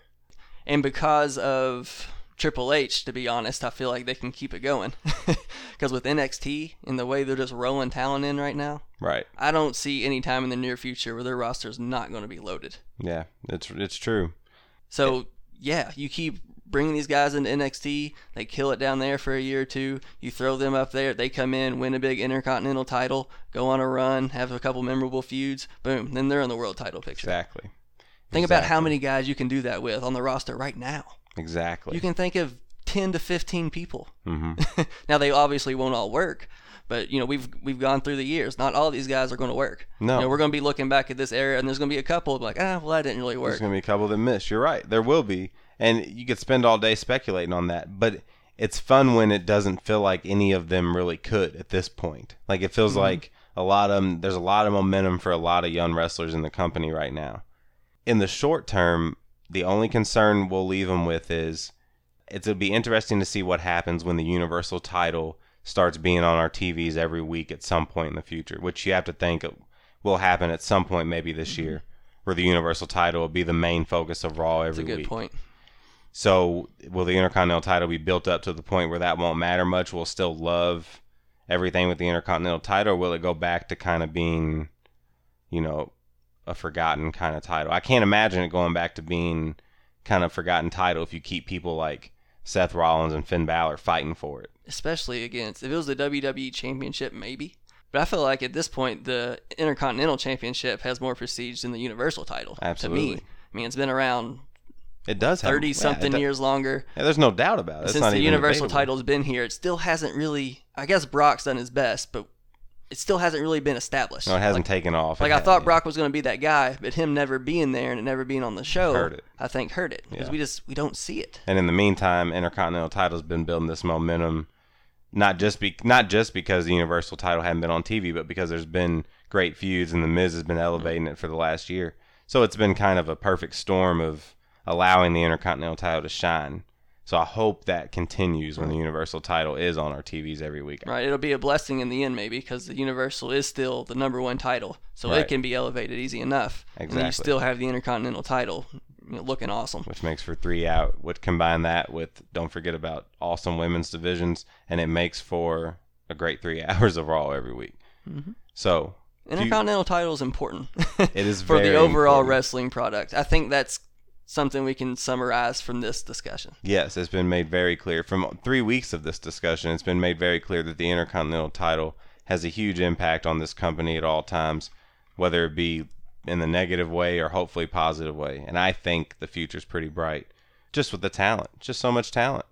A: And because of Triple H, to be honest, I feel like they can keep it going. [laughs] Because with NXT and the way they're just rolling talent in right now,
B: Right.
A: I don't see any time in the near future where their roster's not going to be loaded.
B: Yeah, it's it's true.
A: So yeah, you keep bringing these guys into NXT. They kill it down there for a year or two. You throw them up there. They come in, win a big Intercontinental title, go on a run, have a couple memorable feuds. Boom, then they're in the world title picture.
B: Exactly.
A: Think about how many guys you can do that with on the roster right now.
B: Exactly.
A: You can think of 10 to 15 people.
B: hmm [laughs]
A: now they obviously won't all work, but you know we've we've gone through the years. Not all these guys are going to work.
B: No.
A: you know, we're going to be looking back at this era, and there's going to be a couple like, ah, well, that didn't really work.
B: There's gonna be a couple that miss. You're right. There will be, and you could spend all day speculating on that. But it's fun when it doesn't feel like any of them really could at this point. Like it feels mm-hmm. like a lot of 'em- There's a lot of momentum for a lot of young wrestlers in the company right now. In the short term, the only concern we'll leave them with is it'll be interesting to see what happens when the Universal title starts being on our TVs every week at some point in the future, which you have to think will happen at some point maybe this mm-hmm. year, where the Universal title will be the main focus of Raw
A: That's
B: every
A: a good
B: week.
A: point.
B: So will the Intercontinental title be built up to the point where that won't matter much? We'll still love everything with the Intercontinental title, or will it go back to kind of being, you know, a forgotten kind of title? I can't imagine it going back to being kind of forgotten title if you keep people like Seth Rollins and Finn Balor fighting for it.
A: especially against if it was the WWE Championship, maybe. But I feel like at this point, the Intercontinental Championship has more prestige than the Universal title. To
B: Absolutely.
A: me, I mean, it's been around
B: It does have
A: thirty
B: yeah,
A: something
B: it do-
A: years longer.
B: Yeah, there's no doubt about it.
A: Since the Universal
B: debatable.
A: title's been here, it still hasn't really. I guess Brock's done his best, but it still hasn't really been established.
B: No, it hasn't
A: Like,
B: taken off.
A: like
B: It
A: I thought
B: ha-
A: Brock was going to be that guy, but him never being there and it never being on the show,
B: Hurt it.
A: I think hurt it because
B: Yeah.
A: we just we don't see it.
B: And in the meantime, Intercontinental title's been building this momentum, not just be not just because the Universal title hadn't been on TV, but because there's been great feuds and the Miz has been elevating it for the last year. So it's been kind of a perfect storm of allowing the Intercontinental title to shine. So I hope that continues when the Universal title is on our TVs every week.
A: Right, it'll be a blessing in the end, maybe, because the Universal is still the number one title, so
B: Right.
A: it can be elevated easy enough. And you still have the Intercontinental title, you know, looking awesome.
B: which makes for three out. Would combine that with don't forget about awesome women's divisions, and it makes for a great three [laughs] hours of Raw every week. Mm-hmm. So if you-
A: Intercontinental title is important.
B: It is [laughs]
A: for the overall
B: important.
A: wrestling product. I think that's something we can summarize from this discussion.
B: yes, it's been made very clear from three weeks of this discussion. It's been made very clear that the Intercontinental title has a huge impact on this company at all times, whether it be in the negative way or hopefully positive way. And I think the future's pretty bright, just with the talent, just so much talent.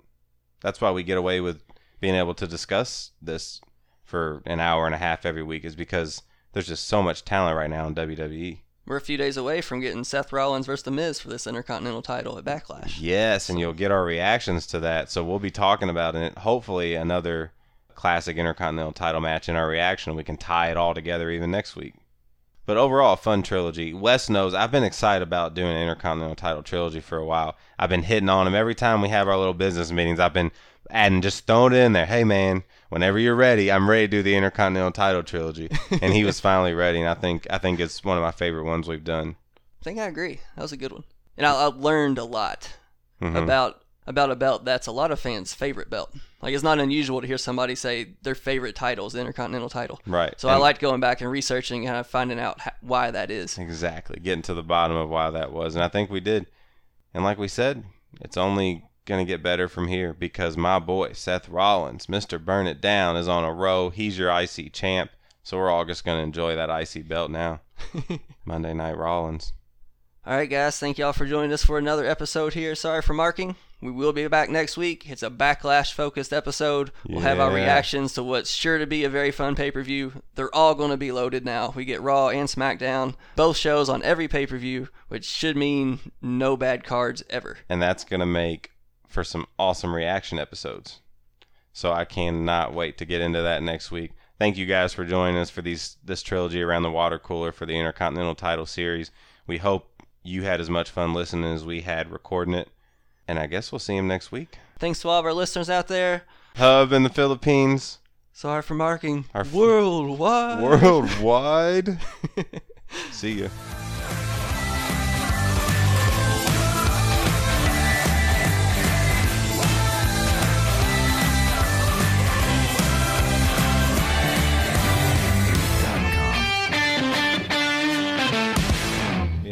B: That's why we get away with being able to discuss this for an hour and a half every week, is because there's just so much talent right now in. WWE.
A: We're a few days away from getting Seth Rollins versus The Miz for this Intercontinental title at Backlash.
B: Yes, and you'll get our reactions to that. So we'll be talking about it. Hopefully, another classic Intercontinental title match in our reaction. We can tie it all together even next week. But overall, fun trilogy. Wes knows I've been excited about doing an Intercontinental title trilogy for a while. I've been hitting on him every time we have our little business meetings. I've been adding, just throwing it in there. Hey, man, whenever you're ready, I'm ready to do the Intercontinental title trilogy. and he was [laughs] finally ready, and I think I think it's one of my favorite ones we've done.
A: I think I agree. That was a good one. And I, I learned a lot
B: Mhm.
A: about about a belt that's a lot of fans' favorite belt. Like it's not unusual to hear somebody say their favorite title is the Intercontinental title.
B: Right.
A: So I
B: And-
A: liked going back and researching and kind of finding out ho- why that is.
B: Exactly. Getting to the bottom of why that was. And I think we did. And like we said, it's only going to get better from here because my boy, Seth Rollins, Mr. Burn It Down, is on a row. He's your IC champ. So we're all just going to enjoy that IC belt now. [laughs] Monday Night Rollins.
A: All right, guys. Thank y'all for joining us for another episode here. Sorry for marking. We will be back next week. It's a backlash focused episode. We'll have our reactions to what's sure to be a very fun pay per view. They're all going to be loaded now. We get Raw and SmackDown, both shows on every pay per view, which should mean no bad cards ever.
B: And that's going to make for some awesome reaction episodes. So I cannot wait to get into that next week. Thank you guys for joining us for these this trilogy around the water cooler for the Intercontinental title series. We hope you had as much fun listening as we had recording it. And I guess we'll see him next week.
A: Thanks to all of our listeners out there.
B: Hub in the Philippines.
A: Sorry for marking.
B: Our f-
A: Worldwide.
B: Worldwide. [laughs] see ya.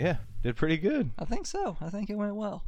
B: Yeah, did pretty good.
A: I think so. I think it went well.